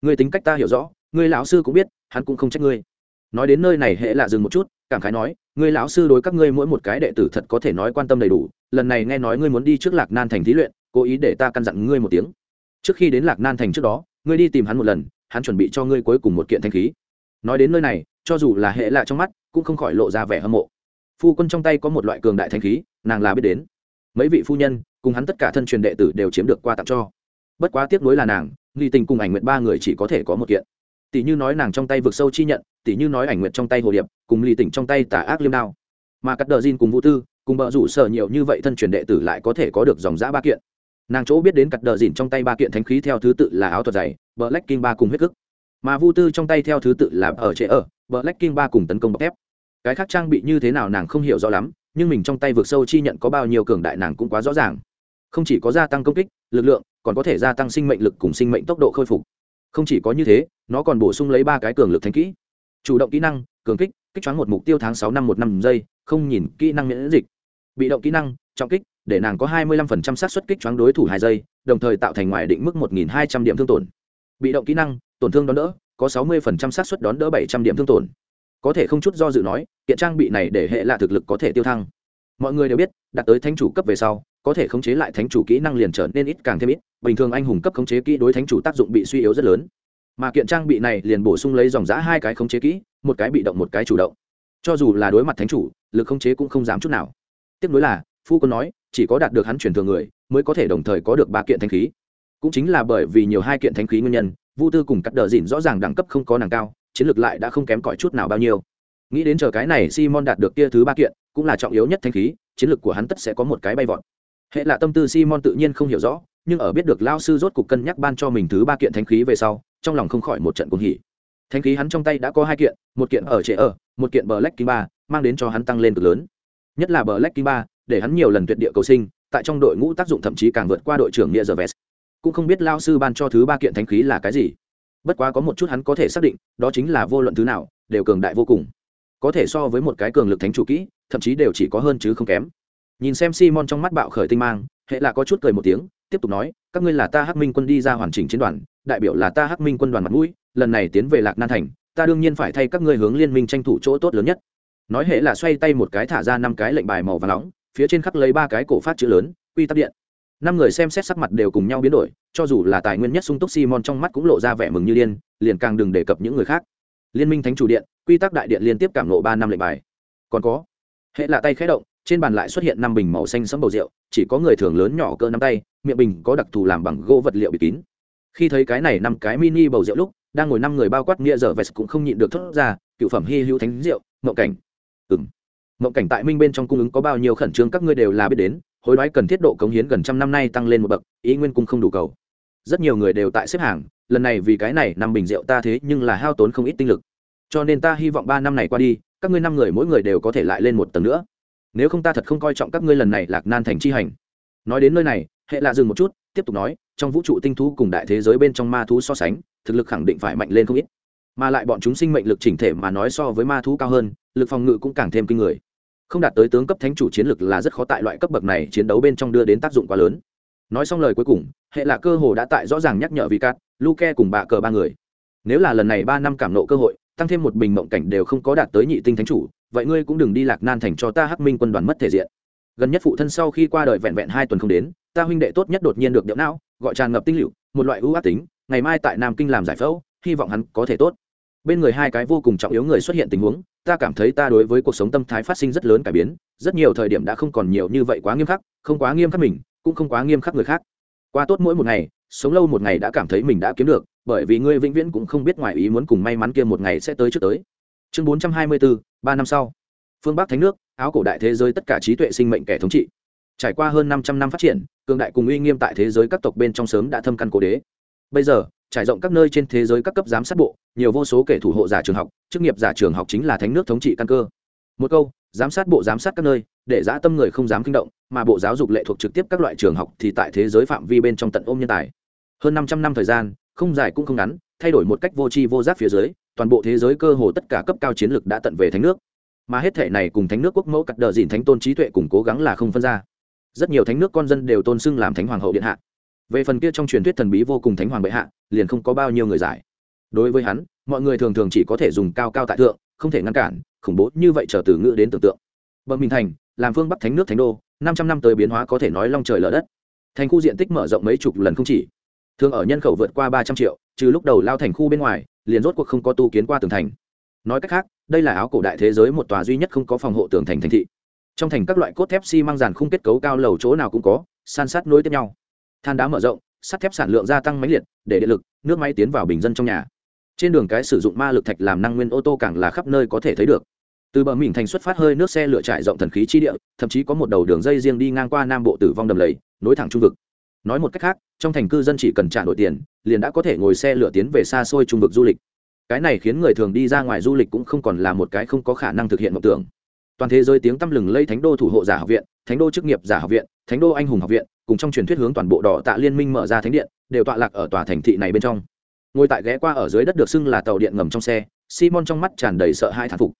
người tính cách ta hiểu rõ người lão sư cũng biết, hắn cũng không trách ngươi. Nói đến nơi này, hệ lạ dừng một chút, cảm khái nói người lão sư đối các ngươi mỗi một cái đệ tử thật có thể nói quan tâm đầy đủ, lần này nghe nói ngươi muốn đi trước lạc nan thành thí luyện, cố ý để ta căn dặn ngươi một tiếng trước khi đến lạc nan thành trước đó, ngươi đi tìm hắn một lần, hắn chuẩn bị cho ngươi cuối cùng một kiện thanh khí. Nói đến nơi này, cho dù là hệ lạ trong mắt, cũng không khỏi lộ ra vẻ hâm mộ. Phu quân trong tay có một loại cường đại thanh khí, nàng là biết đến. Mấy vị phu nhân, cùng hắn tất cả thân truyền đệ tử đều chiếm được qua tặng cho. Bất quá tiếc nuối là nàng, nghi tình cùng ảnh nguyện ba người chỉ có thể có một kiện. Tỷ như nói nàng trong tay vực sâu chi nhận, tỷ như nói ảnh nguyện trong tay hồ điệp, cùng lì tỉnh trong tay tà ác liêm đao. Mà cắt đờ Jin cùng vũ tư, cùng bợ rủ sở nhiều như vậy thân truyền đệ tử lại có thể có được dòng giã ba kiện nàng chỗ biết đến cặt đờ dìn trong tay ba kiện thánh khí theo thứ tự là áo thuật dày bờ lách kinh ba cùng huyết cức. Mà vu tư trong tay theo thứ tự là ở trệ ở, bờ lách kinh ba cùng tấn công bọc thép. Cái khác trang bị như thế nào nàng không hiểu rõ lắm, nhưng mình trong tay vượt sâu chi nhận có bao nhiêu cường đại nàng cũng quá rõ ràng. Không chỉ có gia tăng công kích, lực lượng, còn có thể gia tăng sinh mệnh lực cùng sinh mệnh tốc độ khôi phục. Không chỉ có như thế, nó còn bổ sung lấy ba cái cường lực thánh kỹ. Chủ động kỹ năng, cường kích kích choáng một mục tiêu tháng sáu năm một năm giây, không nhìn kỹ năng miễn dịch. Bị động kỹ năng, trọng kích để nàng có hai mươi lăm phần trăm xác suất kích choáng đối thủ hai giây, đồng thời tạo thành ngoài định mức một nghìn hai trăm điểm thương tổn. Bị động kỹ năng, tổn thương đón đỡ, có sáu mươi phần trăm xác suất đón đỡ bảy trăm điểm thương tổn. Có thể không chút do dự nói, kiện trang bị này để hệ lạ thực lực có thể tiêu thăng. Mọi người đều biết, đạt tới thánh chủ cấp về sau, có thể khống chế lại thánh chủ kỹ năng liền trở nên ít càng thêm ít, bình thường anh hùng cấp khống chế kỹ đối thánh chủ tác dụng bị suy yếu rất lớn. Mà kiện trang bị này liền bổ sung lấy dòng giá hai cái khống chế kỹ, một cái bị động một cái chủ động. Cho dù là đối mặt thánh chủ, lực khống chế cũng không dám chút nào. Tiếp nối là phu quân nói, chỉ có đạt được hắn truyền thường người, mới có thể đồng thời có được ba kiện thanh khí. Cũng chính là bởi vì nhiều hai kiện thanh khí nguyên nhân, vu tư cùng cắt đờ dìn rõ ràng đẳng cấp không có nàng cao, chiến lược lại đã không kém cỏi chút nào bao nhiêu. Nghĩ đến chờ cái này simon đạt được kia thứ ba kiện, cũng là trọng yếu nhất thanh khí, chiến lược của hắn tất sẽ có một cái bay vọt. Hệ là tâm tư simon tự nhiên không hiểu rõ, nhưng ở biết được lao sư rốt cục cân nhắc ban cho mình thứ ba kiện thanh khí về sau, trong lòng không khỏi một trận cuồng hỉ. Thanh khí hắn trong tay đã có hai kiện, một kiện ở trễ ở, một kiện bờ lách kinh ba, mang đến cho hắn tăng lên cực lớn. Nhất là bờ lách kinh ba để hắn nhiều lần tuyệt địa cầu sinh, tại trong đội ngũ tác dụng thậm chí càng vượt qua đội trưởng nghĩa giờ vest cũng không biết lao sư ban cho thứ ba kiện thánh khí là cái gì. Bất quá có một chút hắn có thể xác định, đó chính là vô luận thứ nào, đều cường đại vô cùng. Có thể so với một cái cường lực thánh chủ kỹ, thậm chí đều chỉ có hơn chứ không kém. Nhìn xem simon trong mắt bạo khởi tinh mang, hệ là có chút cười một tiếng, tiếp tục nói, các ngươi là ta hắc minh quân đi ra hoàn chỉnh chiến đoàn, đại biểu là ta hắc minh quân đoàn mặt mũi, lần này tiến về lạc nan thành, ta đương nhiên phải thay các ngươi hướng liên minh tranh thủ chỗ tốt lớn nhất. Nói hệ là xoay tay một cái thả ra năm cái lệnh bài màu và nóng phía trên khắc lấy ba cái cổ phát chữ lớn, quy tắc điện. Năm người xem xét sắc mặt đều cùng nhau biến đổi, cho dù là tài nguyên nhất sung túc simon trong mắt cũng lộ ra vẻ mừng như điên, liền càng đừng đề cập những người khác. Liên minh thánh chủ điện, quy tắc đại điện liên tiếp cảm nộ ba năm lệnh bài. Còn có, hệ là tay khé động, trên bàn lại xuất hiện năm bình màu xanh sẫm bầu rượu, chỉ có người thường lớn nhỏ cỡ nắm tay, miệng bình có đặc thù làm bằng gỗ vật liệu bịt kín. Khi thấy cái này năm cái mini bầu rượu lúc, đang ngồi năm người bao quát nghĩa giờ vest cũng không nhịn được thốt ra, cựu phẩm hy hữu thánh rượu mậu cảnh. Ừng mộng cảnh tại minh bên trong cung ứng có bao nhiêu khẩn trương các ngươi đều là biết đến, hối đoái cần thiết độ cống hiến gần trăm năm nay tăng lên một bậc, ý nguyên cung không đủ cầu. Rất nhiều người đều tại xếp hàng, lần này vì cái này năm bình rượu ta thế nhưng là hao tốn không ít tinh lực. Cho nên ta hy vọng ba năm này qua đi, các ngươi năm người mỗi người đều có thể lại lên một tầng nữa. Nếu không ta thật không coi trọng các ngươi lần này lạc nan thành chi hành. Nói đến nơi này, hệ lạ dừng một chút, tiếp tục nói, trong vũ trụ tinh thú cùng đại thế giới bên trong ma thú so sánh, thực lực khẳng định phải mạnh lên không ít. Mà lại bọn chúng sinh mệnh lực chỉnh thể mà nói so với ma thú cao hơn, lực phòng ngự cũng càng thêm kinh người không đạt tới tướng cấp thánh chủ chiến lực là rất khó tại loại cấp bậc này chiến đấu bên trong đưa đến tác dụng quá lớn. Nói xong lời cuối cùng, hệ là cơ hồ đã tại rõ ràng nhắc nhở vì cát luke cùng bà cờ ba người. Nếu là lần này ba năm cảm nộ cơ hội, tăng thêm một bình mộng cảnh đều không có đạt tới nhị tinh thánh chủ, vậy ngươi cũng đừng đi lạc nan thành cho ta hắc minh quân đoàn mất thể diện. Gần nhất phụ thân sau khi qua đời vẹn vẹn hai tuần không đến, ta huynh đệ tốt nhất đột nhiên được điệu não, gọi tràn ngập tinh liệu một loại ưu ác tính, ngày mai tại nam kinh làm giải phẫu, hy vọng hắn có thể tốt bên người hai cái vô cùng trọng yếu người xuất hiện tình huống, ta cảm thấy ta đối với cuộc sống tâm thái phát sinh rất lớn cải biến, rất nhiều thời điểm đã không còn nhiều như vậy quá nghiêm khắc, không quá nghiêm khắc mình, cũng không quá nghiêm khắc người khác. Qua tốt mỗi một ngày, sống lâu một ngày đã cảm thấy mình đã kiếm được, bởi vì ngươi vĩnh viễn cũng không biết ngoài ý muốn cùng may mắn kia một ngày sẽ tới trước tới. Chương bốn trăm hai mươi bốn ba năm sau. Phương bắc thánh nước, áo cổ đại thế giới tất cả trí tuệ sinh mệnh kẻ thống trị. Trải qua hơn năm trăm năm phát triển, cường đại cùng uy nghiêm tại thế giới các tộc bên trong sớm đã thâm căn cố đế. Bây giờ trải rộng các nơi trên thế giới các cấp giám sát bộ, nhiều vô số kẻ thủ hộ giả trường học, chức nghiệp giả trường học chính là thánh nước thống trị căn cơ. Một câu, giám sát bộ giám sát các nơi, để giã tâm người không dám kinh động, mà bộ giáo dục lệ thuộc trực tiếp các loại trường học thì tại thế giới phạm vi bên trong tận ôm nhân tài. Hơn năm trăm năm thời gian, không dài cũng không ngắn, thay đổi một cách vô tri vô giác phía dưới, toàn bộ thế giới cơ hồ tất cả cấp cao chiến lược đã tận về thánh nước. Mà hết thể này cùng thánh nước quốc mẫu cắt đờ dìn thánh tôn trí tuệ cùng cố gắng là không phân ra. Rất nhiều thánh nước con dân đều tôn xưng làm thánh hoàng hậu điện hạ về phần kia trong truyền thuyết thần bí vô cùng thánh hoàng bệ hạ, liền không có bao nhiêu người giải. Đối với hắn, mọi người thường thường chỉ có thể dùng cao cao tại thượng, không thể ngăn cản, khủng bố như vậy trở từ ngữ đến tưởng tượng. Bậc minh thành, làm phương bắc thánh nước thánh đô, năm trăm năm tới biến hóa có thể nói long trời lở đất. Thành khu diện tích mở rộng mấy chục lần không chỉ. Thường ở nhân khẩu vượt qua ba trăm triệu, trừ lúc đầu lao thành khu bên ngoài, liền rốt cuộc không có tu kiến qua tường thành. Nói cách khác, đây là áo cổ đại thế giới một tòa duy nhất không có phòng hộ tường thành thành thị. Trong thành các loại cốt thép xi、si、mang dàn khung kết cấu cao lầu chỗ nào cũng có, san sát nối tiếp nhau than đá mở rộng, sắt thép sản lượng gia tăng máy liệt, để điện lực, nước máy tiến vào bình dân trong nhà. Trên đường cái sử dụng ma lực thạch làm năng nguyên ô tô càng là khắp nơi có thể thấy được. Từ bờ mình thành xuất phát hơi nước xe lửa trải rộng thần khí chi địa, thậm chí có một đầu đường dây riêng đi ngang qua nam bộ tử vong đầm lầy, nối thẳng trung vực. Nói một cách khác, trong thành cư dân chỉ cần trả nội tiền, liền đã có thể ngồi xe lửa tiến về xa xôi trung vực du lịch. Cái này khiến người thường đi ra ngoài du lịch cũng không còn là một cái không có khả năng thực hiện mộng tưởng. Toàn thế giới tiếng tăm lừng lây thánh đô thủ hộ giả học viện, thánh đô chức nghiệp giả học viện, thánh đô anh hùng học viện cùng trong truyền thuyết hướng toàn bộ đỏ tạ liên minh mở ra thánh điện, đều tọa lạc ở tòa thành thị này bên trong. Ngồi tại ghé qua ở dưới đất được xưng là tàu điện ngầm trong xe, simon trong mắt tràn đầy sợ hai thán phục.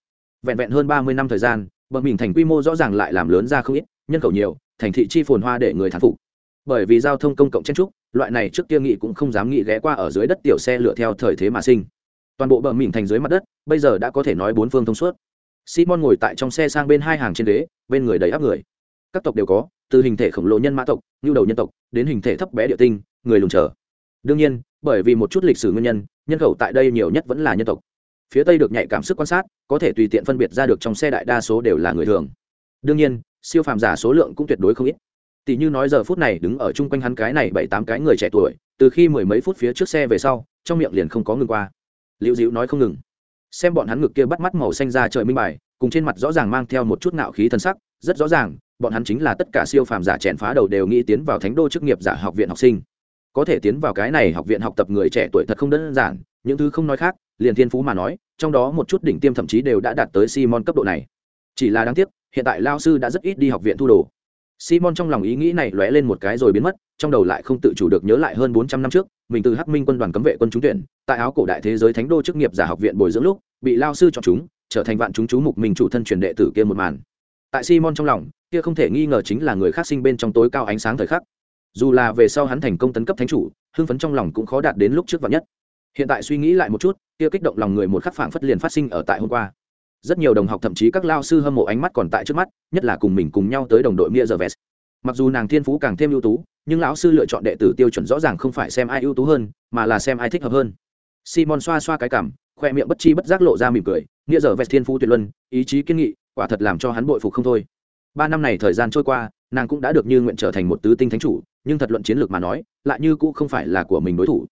Vẹn vẹn hơn ba mươi năm thời gian, bờ mình thành quy mô rõ ràng lại làm lớn ra không ít, nhân khẩu nhiều, thành thị chi phồn hoa để người thán phục. Bởi vì giao thông công cộng chen trúc, loại này trước kia nghị cũng không dám nghĩ ghé qua ở dưới đất tiểu xe lựa theo thời thế mà sinh. Toàn bộ bờ mình thành dưới mặt đất, bây giờ đã có thể nói bốn phương thông suốt. Simon ngồi tại trong xe sang bên hai hàng trên ghế, bên người đầy áp người. Các tộc đều có, từ hình thể khổng lồ nhân mã tộc nhu đầu nhân tộc, đến hình thể thấp bé địa tinh, người lùn trở đương nhiên, bởi vì một chút lịch sử nguyên nhân nhân khẩu tại đây nhiều nhất vẫn là nhân tộc. Phía tây được nhạy cảm sức quan sát, có thể tùy tiện phân biệt ra được trong xe đại đa số đều là người thường. Đương nhiên, siêu phàm giả số lượng cũng tuyệt đối không ít. Tỷ như nói giờ phút này đứng ở chung quanh hắn cái này bảy tám cái người trẻ tuổi, từ khi mười mấy phút phía trước xe về sau, trong miệng liền không có ngừng qua. Liễu dịu nói không ngừng. Xem bọn hắn ngực kia bắt mắt màu xanh ra trời minh bài, cùng trên mặt rõ ràng mang theo một chút nạo khí thân sắc rất rõ ràng, bọn hắn chính là tất cả siêu phàm giả chèn phá đầu đều nghĩ tiến vào thánh đô chức nghiệp giả học viện học sinh. Có thể tiến vào cái này học viện học tập người trẻ tuổi thật không đơn giản, những thứ không nói khác, liền thiên phú mà nói, trong đó một chút đỉnh tiêm thậm chí đều đã đạt tới simon cấp độ này. Chỉ là đáng tiếc, hiện tại lao sư đã rất ít đi học viện thu đồ. Simon trong lòng ý nghĩ này lóe lên một cái rồi biến mất, trong đầu lại không tự chủ được nhớ lại hơn bốn trăm năm trước, mình từ hắc minh quân đoàn cấm vệ quân trúng tuyển, tại áo cổ đại thế giới thánh đô chức nghiệp giả học viện bồi dưỡng lúc, bị lao sư chọn chúng, trở thành vạn chúng chú mục mình chủ thân truyền đệ tử kia một màn tại simon trong lòng, kia không thể nghi ngờ chính là người khác sinh bên trong tối cao ánh sáng thời khắc. Dù là về sau hắn thành công tấn cấp thánh chủ, hưng phấn trong lòng cũng khó đạt đến lúc trước vạn nhất. Hiện tại suy nghĩ lại một chút, kia kích động lòng người một khắc phảng phất liền phát sinh ở tại hôm qua. Rất nhiều đồng học thậm chí các lao sư hâm mộ ánh mắt còn tại trước mắt, nhất là cùng mình cùng nhau tới đồng đội mia giờ vest. Mặc dù nàng thiên phú càng thêm ưu tú, nhưng lão sư lựa chọn đệ tử tiêu chuẩn rõ ràng không phải xem ai ưu tú hơn, mà là xem ai thích hợp hơn. Simon xoa xoa cái cảm, khoe miệng bất chi bất giác lộ ra mỉm cười nghĩa giờ vest thiên phú tuyệt luân, ý chí kiên nghị quả thật làm cho hắn bội phục không thôi. Ba năm này thời gian trôi qua, nàng cũng đã được như nguyện trở thành một tứ tinh thánh chủ, nhưng thật luận chiến lược mà nói, lại như cũng không phải là của mình đối thủ.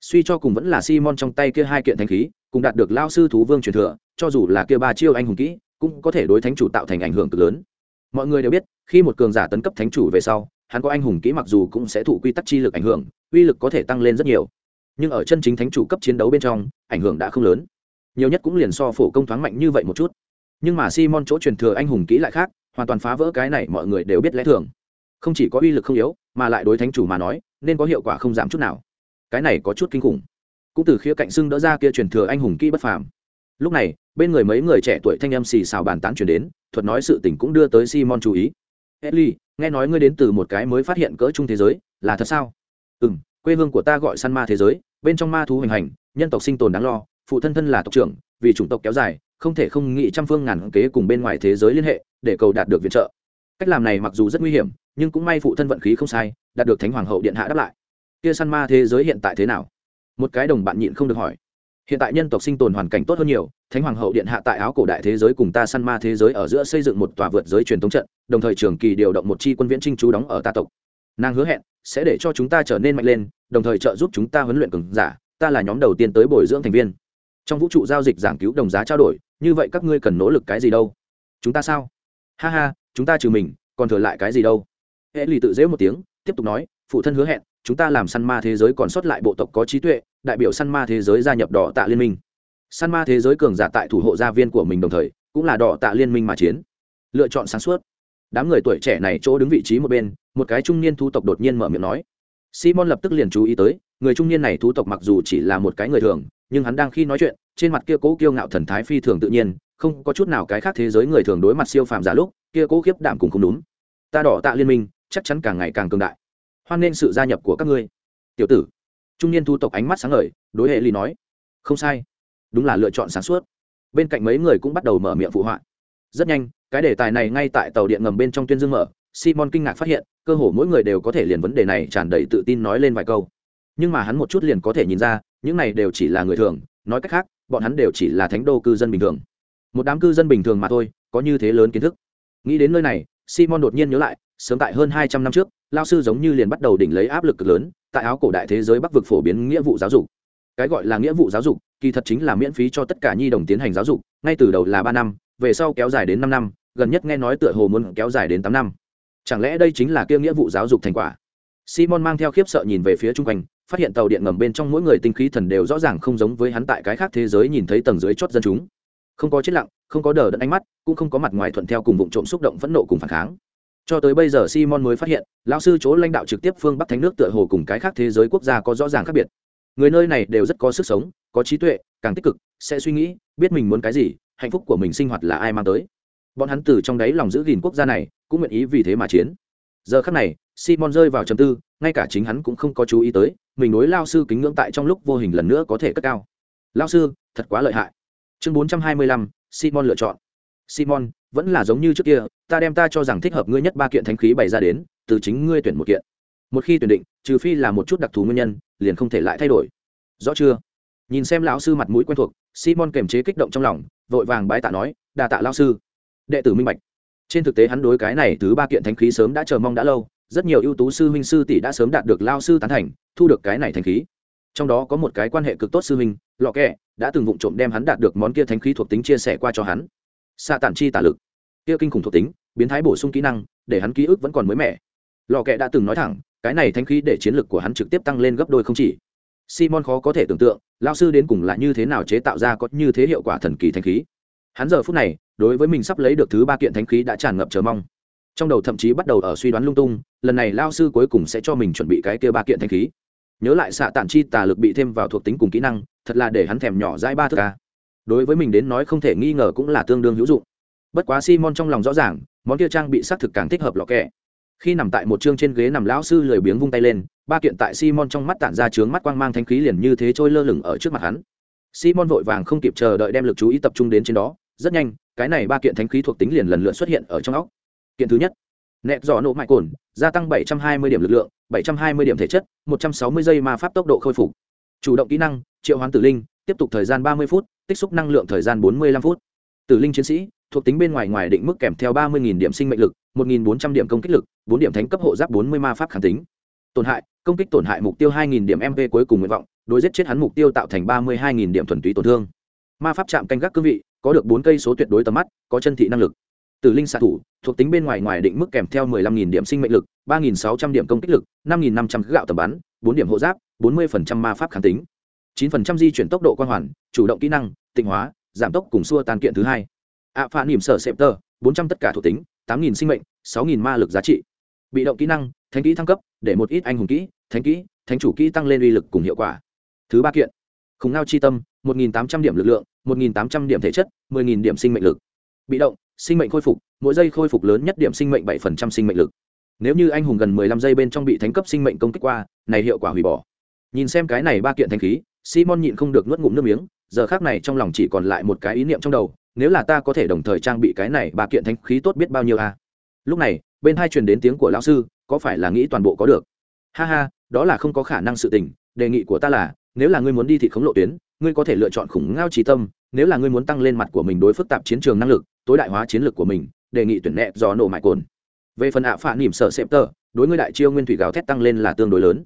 Suy cho cùng vẫn là simon trong tay kia hai kiện thanh khí cũng đạt được lao sư thú vương truyền thừa, cho dù là kia ba chiêu anh hùng kỹ, cũng có thể đối thánh chủ tạo thành ảnh hưởng cực lớn. Mọi người đều biết, khi một cường giả tấn cấp thánh chủ về sau, hắn có anh hùng kỹ mặc dù cũng sẽ thụ quy tắc chi lực ảnh hưởng, uy lực có thể tăng lên rất nhiều. Nhưng ở chân chính thánh chủ cấp chiến đấu bên trong, ảnh hưởng đã không lớn. Nhiều nhất cũng liền so phổ công thoáng mạnh như vậy một chút nhưng mà simon chỗ truyền thừa anh hùng kỹ lại khác, hoàn toàn phá vỡ cái này mọi người đều biết lẽ thường. Không chỉ có uy lực không yếu, mà lại đối thánh chủ mà nói, nên có hiệu quả không giảm chút nào. Cái này có chút kinh khủng. Cũng từ khía cạnh xưng đỡ ra kia truyền thừa anh hùng kỹ bất phàm. Lúc này, bên người mấy người trẻ tuổi thanh âm xì xào bàn tán chuyển đến, thuật nói sự tình cũng đưa tới simon chú ý. Edly nghe nói ngươi đến từ một cái mới phát hiện cỡ chung thế giới, là thật sao? Ừ m quê hương của ta gọi săn ma thế giới, bên trong ma thú hành hành, nhân tộc sinh tồn đáng lo, phụ thân thân là tộc trưởng, vì chủng tộc kéo dài không thể không nghĩ trăm phương ngàn kế cùng bên ngoài thế giới liên hệ, để cầu đạt được viện trợ. Cách làm này mặc dù rất nguy hiểm, nhưng cũng may phụ thân vận khí không sai, đạt được thánh hoàng hậu điện hạ đáp lại. Kia săn ma thế giới hiện tại thế nào? Một cái đồng bạn nhịn không được hỏi. Hiện tại nhân tộc sinh tồn hoàn cảnh tốt hơn nhiều, thánh hoàng hậu điện hạ tại áo cổ đại thế giới cùng ta săn ma thế giới ở giữa xây dựng một tòa vượt giới truyền thống trận, đồng thời trường kỳ điều động một chi quân viễn trinh chú đóng ở ta tộc. Nàng hứa hẹn, sẽ để cho chúng ta trở nên mạnh lên, đồng thời trợ giúp chúng ta huấn luyện cường giả, ta là nhóm đầu tiên tới bồi dưỡng thành viên trong vũ trụ giao dịch giảng cứu đồng giá trao đổi, như vậy các ngươi cần nỗ lực cái gì đâu? Chúng ta sao? Ha ha, chúng ta trừ mình, còn thừa lại cái gì đâu? Hệ lì tự dễ một tiếng, tiếp tục nói, phụ thân hứa hẹn, chúng ta làm săn ma thế giới còn sót lại bộ tộc có trí tuệ, đại biểu săn ma thế giới gia nhập đỏ tạ liên minh. Săn ma thế giới cường giả tại thủ hộ gia viên của mình đồng thời, cũng là đỏ tạ liên minh mà chiến. Lựa chọn sáng suốt. Đám người tuổi trẻ này chỗ đứng vị trí một bên, một cái trung niên thu tộc đột nhiên mở miệng nói. Simon lập tức liền chú ý tới, người trung niên này thu tộc mặc dù chỉ là một cái người thường nhưng hắn đang khi nói chuyện, trên mặt kia cố kiêu ngạo thần thái phi thường tự nhiên, không có chút nào cái khác thế giới người thường đối mặt siêu phàm giả lúc, kia cố khiếp đảm cùng không đúng. Ta đỏ tạ liên minh, chắc chắn càng ngày càng cường đại. Hoan nên sự gia nhập của các ngươi. Tiểu tử. Trung niên thu tộc ánh mắt sáng ngời, đối hệ ly nói. Không sai. Đúng là lựa chọn sáng suốt. Bên cạnh mấy người cũng bắt đầu mở miệng phụ họa. Rất nhanh, cái đề tài này ngay tại tàu điện ngầm bên trong tuyên dương mở. Simon kinh ngạc phát hiện, cơ hồ mỗi người đều có thể liền vấn đề này tràn đầy tự tin nói lên vài câu. Nhưng mà hắn một chút liền có thể nhìn ra những này đều chỉ là người thường, nói cách khác, bọn hắn đều chỉ là thánh đô cư dân bình thường. Một đám cư dân bình thường mà thôi, có như thế lớn kiến thức. Nghĩ đến nơi này, simon đột nhiên nhớ lại, sớm tại hơn hai trăm năm trước, lao sư giống như liền bắt đầu đỉnh lấy áp lực cực lớn, tại áo cổ đại thế giới bắc vực phổ biến nghĩa vụ giáo dục. Cái gọi là nghĩa vụ giáo dục, kỳ thật chính là miễn phí cho tất cả nhi đồng tiến hành giáo dục, ngay từ đầu là ba năm, về sau kéo dài đến năm năm, gần nhất nghe nói tựa hồ muốn kéo dài đến tám năm. Chẳng lẽ đây chính là kia nghĩa vụ giáo dục thành quả? Simon mang theo khiếp sợ nhìn về phía chung quanh phát hiện tàu điện ngầm bên trong mỗi người tinh khí thần đều rõ ràng không giống với hắn tại cái khác thế giới nhìn thấy tầng dưới chót dân chúng. Không có chết lặng, không có đờ đẫn ánh mắt, cũng không có mặt ngoài thuận theo cùng vụ trộm xúc động phẫn nộ cùng phản kháng. Cho tới bây giờ simon mới phát hiện, lão sư chỗ lãnh đạo trực tiếp phương bắc thánh nước tựa hồ cùng cái khác thế giới quốc gia có rõ ràng khác biệt. Người nơi này đều rất có sức sống, có trí tuệ, càng tích cực, sẽ suy nghĩ, biết mình muốn cái gì, hạnh phúc của mình sinh hoạt là ai mang tới. Bọn hắn từ trong đáy lòng giữ gìn quốc gia này, cũng nguyện ý vì thế mà chiến. Giờ khắc này, simon rơi vào trầm tư, ngay cả chính hắn cũng không có chú ý tới mình đối lao sư kính ngưỡng tại trong lúc vô hình lần nữa có thể cất cao. Lao sư, thật quá lợi hại. Chương bốn trăm hai mươi lăm, simon lựa chọn. Simon, vẫn là giống như trước kia, ta đem ta cho rằng thích hợp ngươi nhất ba kiện thánh khí bày ra đến, từ chính ngươi tuyển một kiện. Một khi tuyển định, trừ phi là một chút đặc thù nguyên nhân, liền không thể lại thay đổi. Rõ chưa? Nhìn xem lão sư mặt mũi quen thuộc, simon kềm chế kích động trong lòng, vội vàng bái tạ nói đà tạ lão sư. Đệ tử minh bạch. Trên thực tế hắn đối cái này thứ ba kiện thánh khí sớm đã chờ mong đã lâu, rất nhiều ưu tú sư huynh sư tỷ đã sớm đạt được lao sư tán thành thu được cái này thánh khí. Trong đó có một cái quan hệ cực tốt sư huynh, lọ kẹ, đã từng vụng trộm đem hắn đạt được món kia thánh khí thuộc tính chia sẻ qua cho hắn. Xạ tản chi tả lực. Kia kinh khủng thuộc tính, biến thái bổ sung kỹ năng, để hắn ký ức vẫn còn mới mẻ. Lò kẹ đã từng nói thẳng, cái này thánh khí để chiến lược của hắn trực tiếp tăng lên gấp đôi không chỉ. Simon khó có thể tưởng tượng lao sư đến cùng là như thế nào chế tạo ra có như thế hiệu quả thần kỳ thánh khí. Hắn giờ phút này, đối với mình sắp lấy được thứ ba kiện thánh khí đã tràn ngập chờ mong. Trong đầu thậm chí bắt đầu ở suy đoán lung tung, lần này lao sư cuối cùng sẽ cho mình chuẩn bị cái kia ba kiện thanh khí nhớ lại xạ tản chi tà lực bị thêm vào thuộc tính cùng kỹ năng, thật là để hắn thèm nhỏ dãi ba thức ca đối với mình đến nói không thể nghi ngờ cũng là tương đương hữu dụng. Bất quá simon trong lòng rõ ràng, món kia trang bị xác thực càng thích hợp lọ kẹ. Khi nằm tại một chương trên ghế nằm lão sư lười biếng vung tay lên, ba kiện tại simon trong mắt tản ra trướng mắt quang mang thanh khí liền như thế trôi lơ lửng ở trước mặt hắn. Simon vội vàng không kịp chờ đợi đem lực chú ý tập trung đến trên đó, rất nhanh, cái này ba kiện thanh khí thuộc tính liền lần lượt xuất hiện ở trong óc. Kiện thứ nhất, nẹt giỏ nổ mại cồn gia tăng 720 điểm lực lượng 720 điểm thể chất 160 giây ma pháp tốc độ khôi phục. Chủ động kỹ năng, triệu hoán tử linh, tiếp tục thời gian 30 phút, tích xúc năng lượng thời gian 45 phút. Tử linh chiến sĩ, thuộc tính bên ngoài ngoài định mức kèm theo 30.000 điểm sinh mệnh lực 1.400 điểm công kích lực 4 điểm thánh cấp hộ giáp 40 ma pháp kháng tính. Tổn hại, công kích tổn hại mục tiêu 2.000 điểm mp cuối cùng nguyện vọng, đối giết chết hắn mục tiêu tạo thành 32.000 điểm thuần túy tổn thương. Ma pháp chạm canh gác cương vị, có được bốn cây số tuyệt đối tầm mắt, có chân thị năng lực tử linh xạ thủ, thuộc tính bên ngoài ngoài định mức kèm theo 15.000 điểm sinh mệnh lực 3.600 điểm công kích lực 5.500 gạo tầm bắn 4 điểm hộ giáp 40% ma pháp kháng tính. 9% di chuyển tốc độ quan hoàn, chủ động kỹ năng, tịnh hóa, giảm tốc cùng xua tan kiện thứ hai. Ạ phạ niệm sở sẹp tơ 400 tất cả thuộc tính 8.000 sinh mệnh 6.000 ma lực giá trị. Bị động kỹ năng, thánh kỹ thăng cấp, để một ít anh hùng kỹ, thánh kỹ, thánh chủ kỹ tăng lên uy lực cùng hiệu quả. Thứ ba kiện, khủng ngao chi tâm 1.800 điểm lực lượng 1.800 điểm thể chất 10.000 điểm sinh mệnh lực. Bị động sinh mệnh khôi phục, mỗi giây khôi phục lớn nhất điểm sinh mệnh bảy phần trăm sinh mệnh lực. Nếu như anh hùng gần 15 giây bên trong bị thánh cấp sinh mệnh công kích qua, này hiệu quả hủy bỏ. Nhìn xem cái này ba kiện thanh khí, simon nhịn không được nuốt ngụm nước miếng, giờ khác này trong lòng chỉ còn lại một cái ý niệm trong đầu, nếu là ta có thể đồng thời trang bị cái này ba kiện thanh khí tốt biết bao nhiêu a? À? lúc này, bên hai truyền đến tiếng của lão sư, có phải là nghĩ toàn bộ có được? Ha ha, đó là không có khả năng sự tình, đề nghị của ta là, nếu là ngươi muốn đi thị khống lộ tuyến, ngươi có thể lựa chọn khủng ngao trí tâm, nếu là ngươi muốn tăng lên mặt của mình đối phức tạp chiến trường năng lực tối đại hóa chiến lược của mình, đề nghị tuyển nẹ do nổ mại cồn. Về phần ạ phạ nỉm sợ xếp tơ đối ngươi đại chiêu nguyên thủy gào thét tăng lên là tương đối lớn.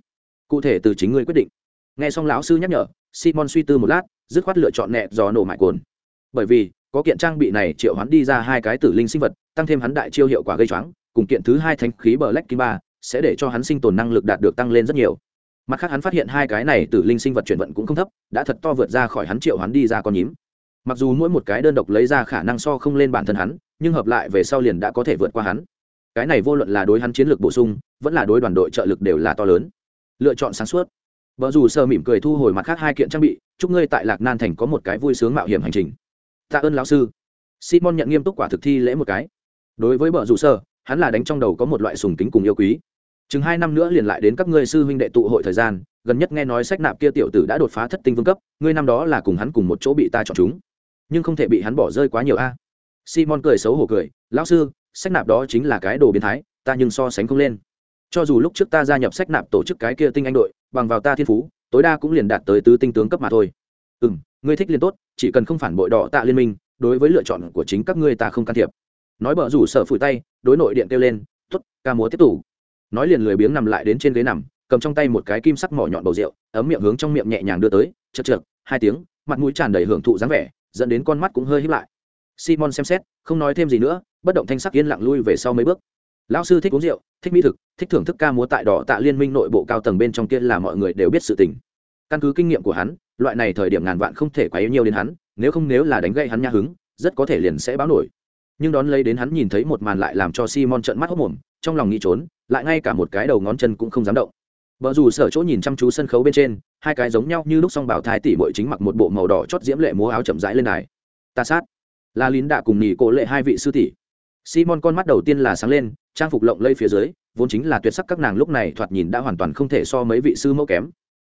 Cụ thể từ chính ngươi quyết định. Nghe xong lão sư nhắc nhở, simon suy tư một lát, dứt khoát lựa chọn nẹ do nổ mại cồn. Bởi vì, có kiện trang bị này triệu hắn đi ra hai cái tử linh sinh vật, tăng thêm hắn đại chiêu hiệu quả gây choáng, cùng kiện thứ hai thanh khí bờ lách kim ba sẽ để cho hắn sinh tồn năng lực đạt được tăng lên rất nhiều. Mặt khác hắn phát hiện hai cái này từ linh sinh vật chuyển vận cũng không thấp, đã thật to vượt ra khỏi hắn triệu hắn đi ra con nhím mặc dù mỗi một cái đơn độc lấy ra khả năng so không lên bản thân hắn, nhưng hợp lại về sau liền đã có thể vượt qua hắn. Cái này vô luận là đối hắn chiến lược bổ sung, vẫn là đối đoàn đội trợ lực đều là to lớn. Lựa chọn sáng suốt. Vợ dù sơ mỉm cười thu hồi mặt khác hai kiện trang bị, chúc ngươi tại lạc nan thành có một cái vui sướng mạo hiểm hành trình. Tạ ơn lão sư. Simon nhận nghiêm túc quả thực thi lễ một cái. Đối với vợ dù sơ hắn là đánh trong đầu có một loại sùng kính cùng yêu quý. Chừng hai năm nữa liền lại đến các ngươi sư huynh đệ tụ hội thời gian, gần nhất nghe nói sách nạp kia tiểu tử đã đột phá thất tinh vương cấp, ngươi năm đó là cùng hắn cùng một chỗ bị ta chọn chúng nhưng không thể bị hắn bỏ rơi quá nhiều a. Simon cười xấu hổ cười, lão sư, sách nạp đó chính là cái đồ biến thái, ta nhưng so sánh không lên. Cho dù lúc trước ta gia nhập sách nạp tổ chức cái kia tinh anh đội, bằng vào ta thiên phú, tối đa cũng liền đạt tới tứ tinh tướng cấp mà thôi. Ừ m ngươi thích liền tốt, chỉ cần không phản bội đỏ tạ liên minh, đối với lựa chọn của chính các ngươi ta không can thiệp. Nói bở rủ sợ phủi tay, đối nội điện kêu lên t ố t ca múa tiếp tục. Nói liền lười biếng nằm lại đến trên ghế nằm, cầm trong tay một cái kim sắc mỏ nhọn bầu rượu, ấm miệng hướng trong miệng nhẹ nhàng đưa tới chật chược hai tiếng, mặt mũi tràn đầy hưởng thụ dáng vẻ dẫn đến con mắt cũng hơi hít lại. Simon xem xét, không nói thêm gì nữa, bất động thanh sắc yên lặng lui về sau mấy bước. Lão sư thích uống rượu, thích mỹ thực, thích thưởng thức ca múa tại đỏ tạ liên minh nội bộ cao tầng bên trong kia là mọi người đều biết sự tình. Căn cứ kinh nghiệm của hắn, loại này thời điểm ngàn vạn không thể quá yếu nhiều đến hắn, nếu không nếu là đánh gây hắn nha hứng, rất có thể liền sẽ báo nổi. Nhưng đón lấy đến hắn nhìn thấy một màn lại làm cho simon trợn mắt hốc mồm, trong lòng nghĩ trốn, lại ngay cả một cái đầu ngón chân cũng không dám động vợ dù sở chỗ nhìn chăm chú sân khấu bên trên, hai cái giống nhau như lúc song bảo thai tỷ bội chính mặc một bộ màu đỏ chót diễm lệ múa áo chậm rãi lên đài. Ta sát. La lín đạ cùng nghỉ cổ lệ hai vị sư tỷ. Simon con mắt đầu tiên là sáng lên, trang phục lộng lây phía dưới, vốn chính là tuyệt sắc các nàng lúc này thoạt nhìn đã hoàn toàn không thể so mấy vị sư mẫu kém.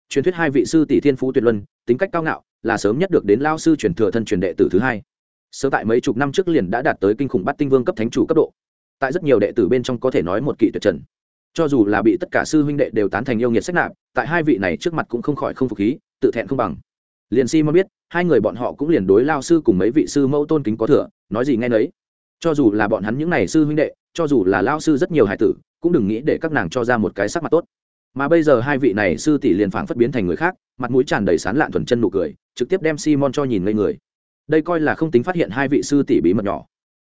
Truyền thuyết hai vị sư tỷ thiên phú tuyệt luân, tính cách cao ngạo, là sớm nhất được đến lao sư truyền thừa thân truyền đệ tử thứ hai. Sớm tại mấy chục năm trước liền đã đạt tới kinh khủng bắt tinh vương cấp thánh chủ cấp độ. Tại rất nhiều đệ tử bên trong có thể nói một kỵ tuyệt trần cho dù là bị tất cả sư huynh đệ đều tán thành yêu nghiệt sách nạp, tại hai vị này trước mặt cũng không khỏi không phục khí, tự thẹn không bằng. Liền si mà biết, hai người bọn họ cũng liền đối lao sư cùng mấy vị sư mẫu tôn kính có thừa, nói gì nghe nấy. Cho dù là bọn hắn những n à y sư huynh đệ, cho dù là lao sư rất nhiều hải tử, cũng đừng nghĩ để các nàng cho ra một cái sắc mặt tốt. Mà bây giờ hai vị này sư tỷ liền phảng phất biến thành người khác, mặt mũi tràn đầy sán lạn thuần chân nụ cười, trực tiếp đem simon cho nhìn ngây người. Đây coi là không tính phát hiện hai vị sư tỷ bí mật nhỏ.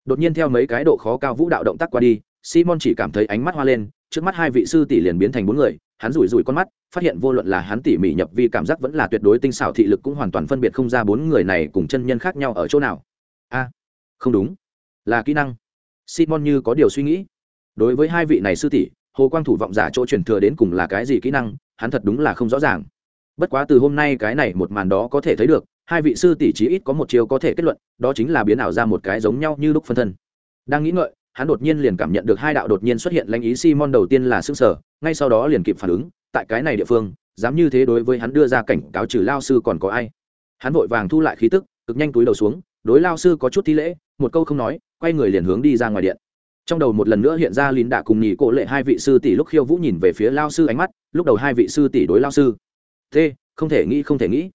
Đột nhiên theo mấy cái độ khó cao vũ đạo động tác qua đi, simon chỉ cảm thấy ánh mắt hoa lên trước mắt hai vị sư tỷ liền biến thành bốn người, hắn rủi rủi con mắt, phát hiện vô luận là hắn tỉ mỉ nhập vi cảm giác vẫn là tuyệt đối tinh xảo thị lực cũng hoàn toàn phân biệt không ra bốn người này cùng chân nhân khác nhau ở chỗ nào. A, không đúng. Là kỹ năng. Simon như có điều suy nghĩ. Đối với hai vị này sư tỷ, hồ quang thủ vọng giả chỗ truyền thừa đến cùng là cái gì kỹ năng, hắn thật đúng là không rõ ràng. Bất quá từ hôm nay cái này một màn đó có thể thấy được, hai vị sư tỷ chí ít có một chiều có thể kết luận, đó chính là biến ảo ra một cái giống nhau như lúc phân thân. Đang nghĩ ngợi hắn đột nhiên liền cảm nhận được hai đạo đột nhiên xuất hiện lãnh ý simon đầu tiên là sức sở ngay sau đó liền kịp phản ứng tại cái này địa phương dám như thế đối với hắn đưa ra cảnh cáo trừ lao sư còn có ai? Hắn vội vàng thu lại khí tức cực nhanh túi đầu xuống đối lao sư có chút thi lễ một câu không nói quay người liền hướng đi ra ngoài điện. Trong đầu một lần nữa hiện ra lín đạ cùng nhị cổ lệ hai vị sư tỷ lúc khiêu vũ nhìn về phía lao sư ánh mắt lúc đầu hai vị sư tỷ đối lao sư. Thế, không thể nghĩ không thể nghĩ.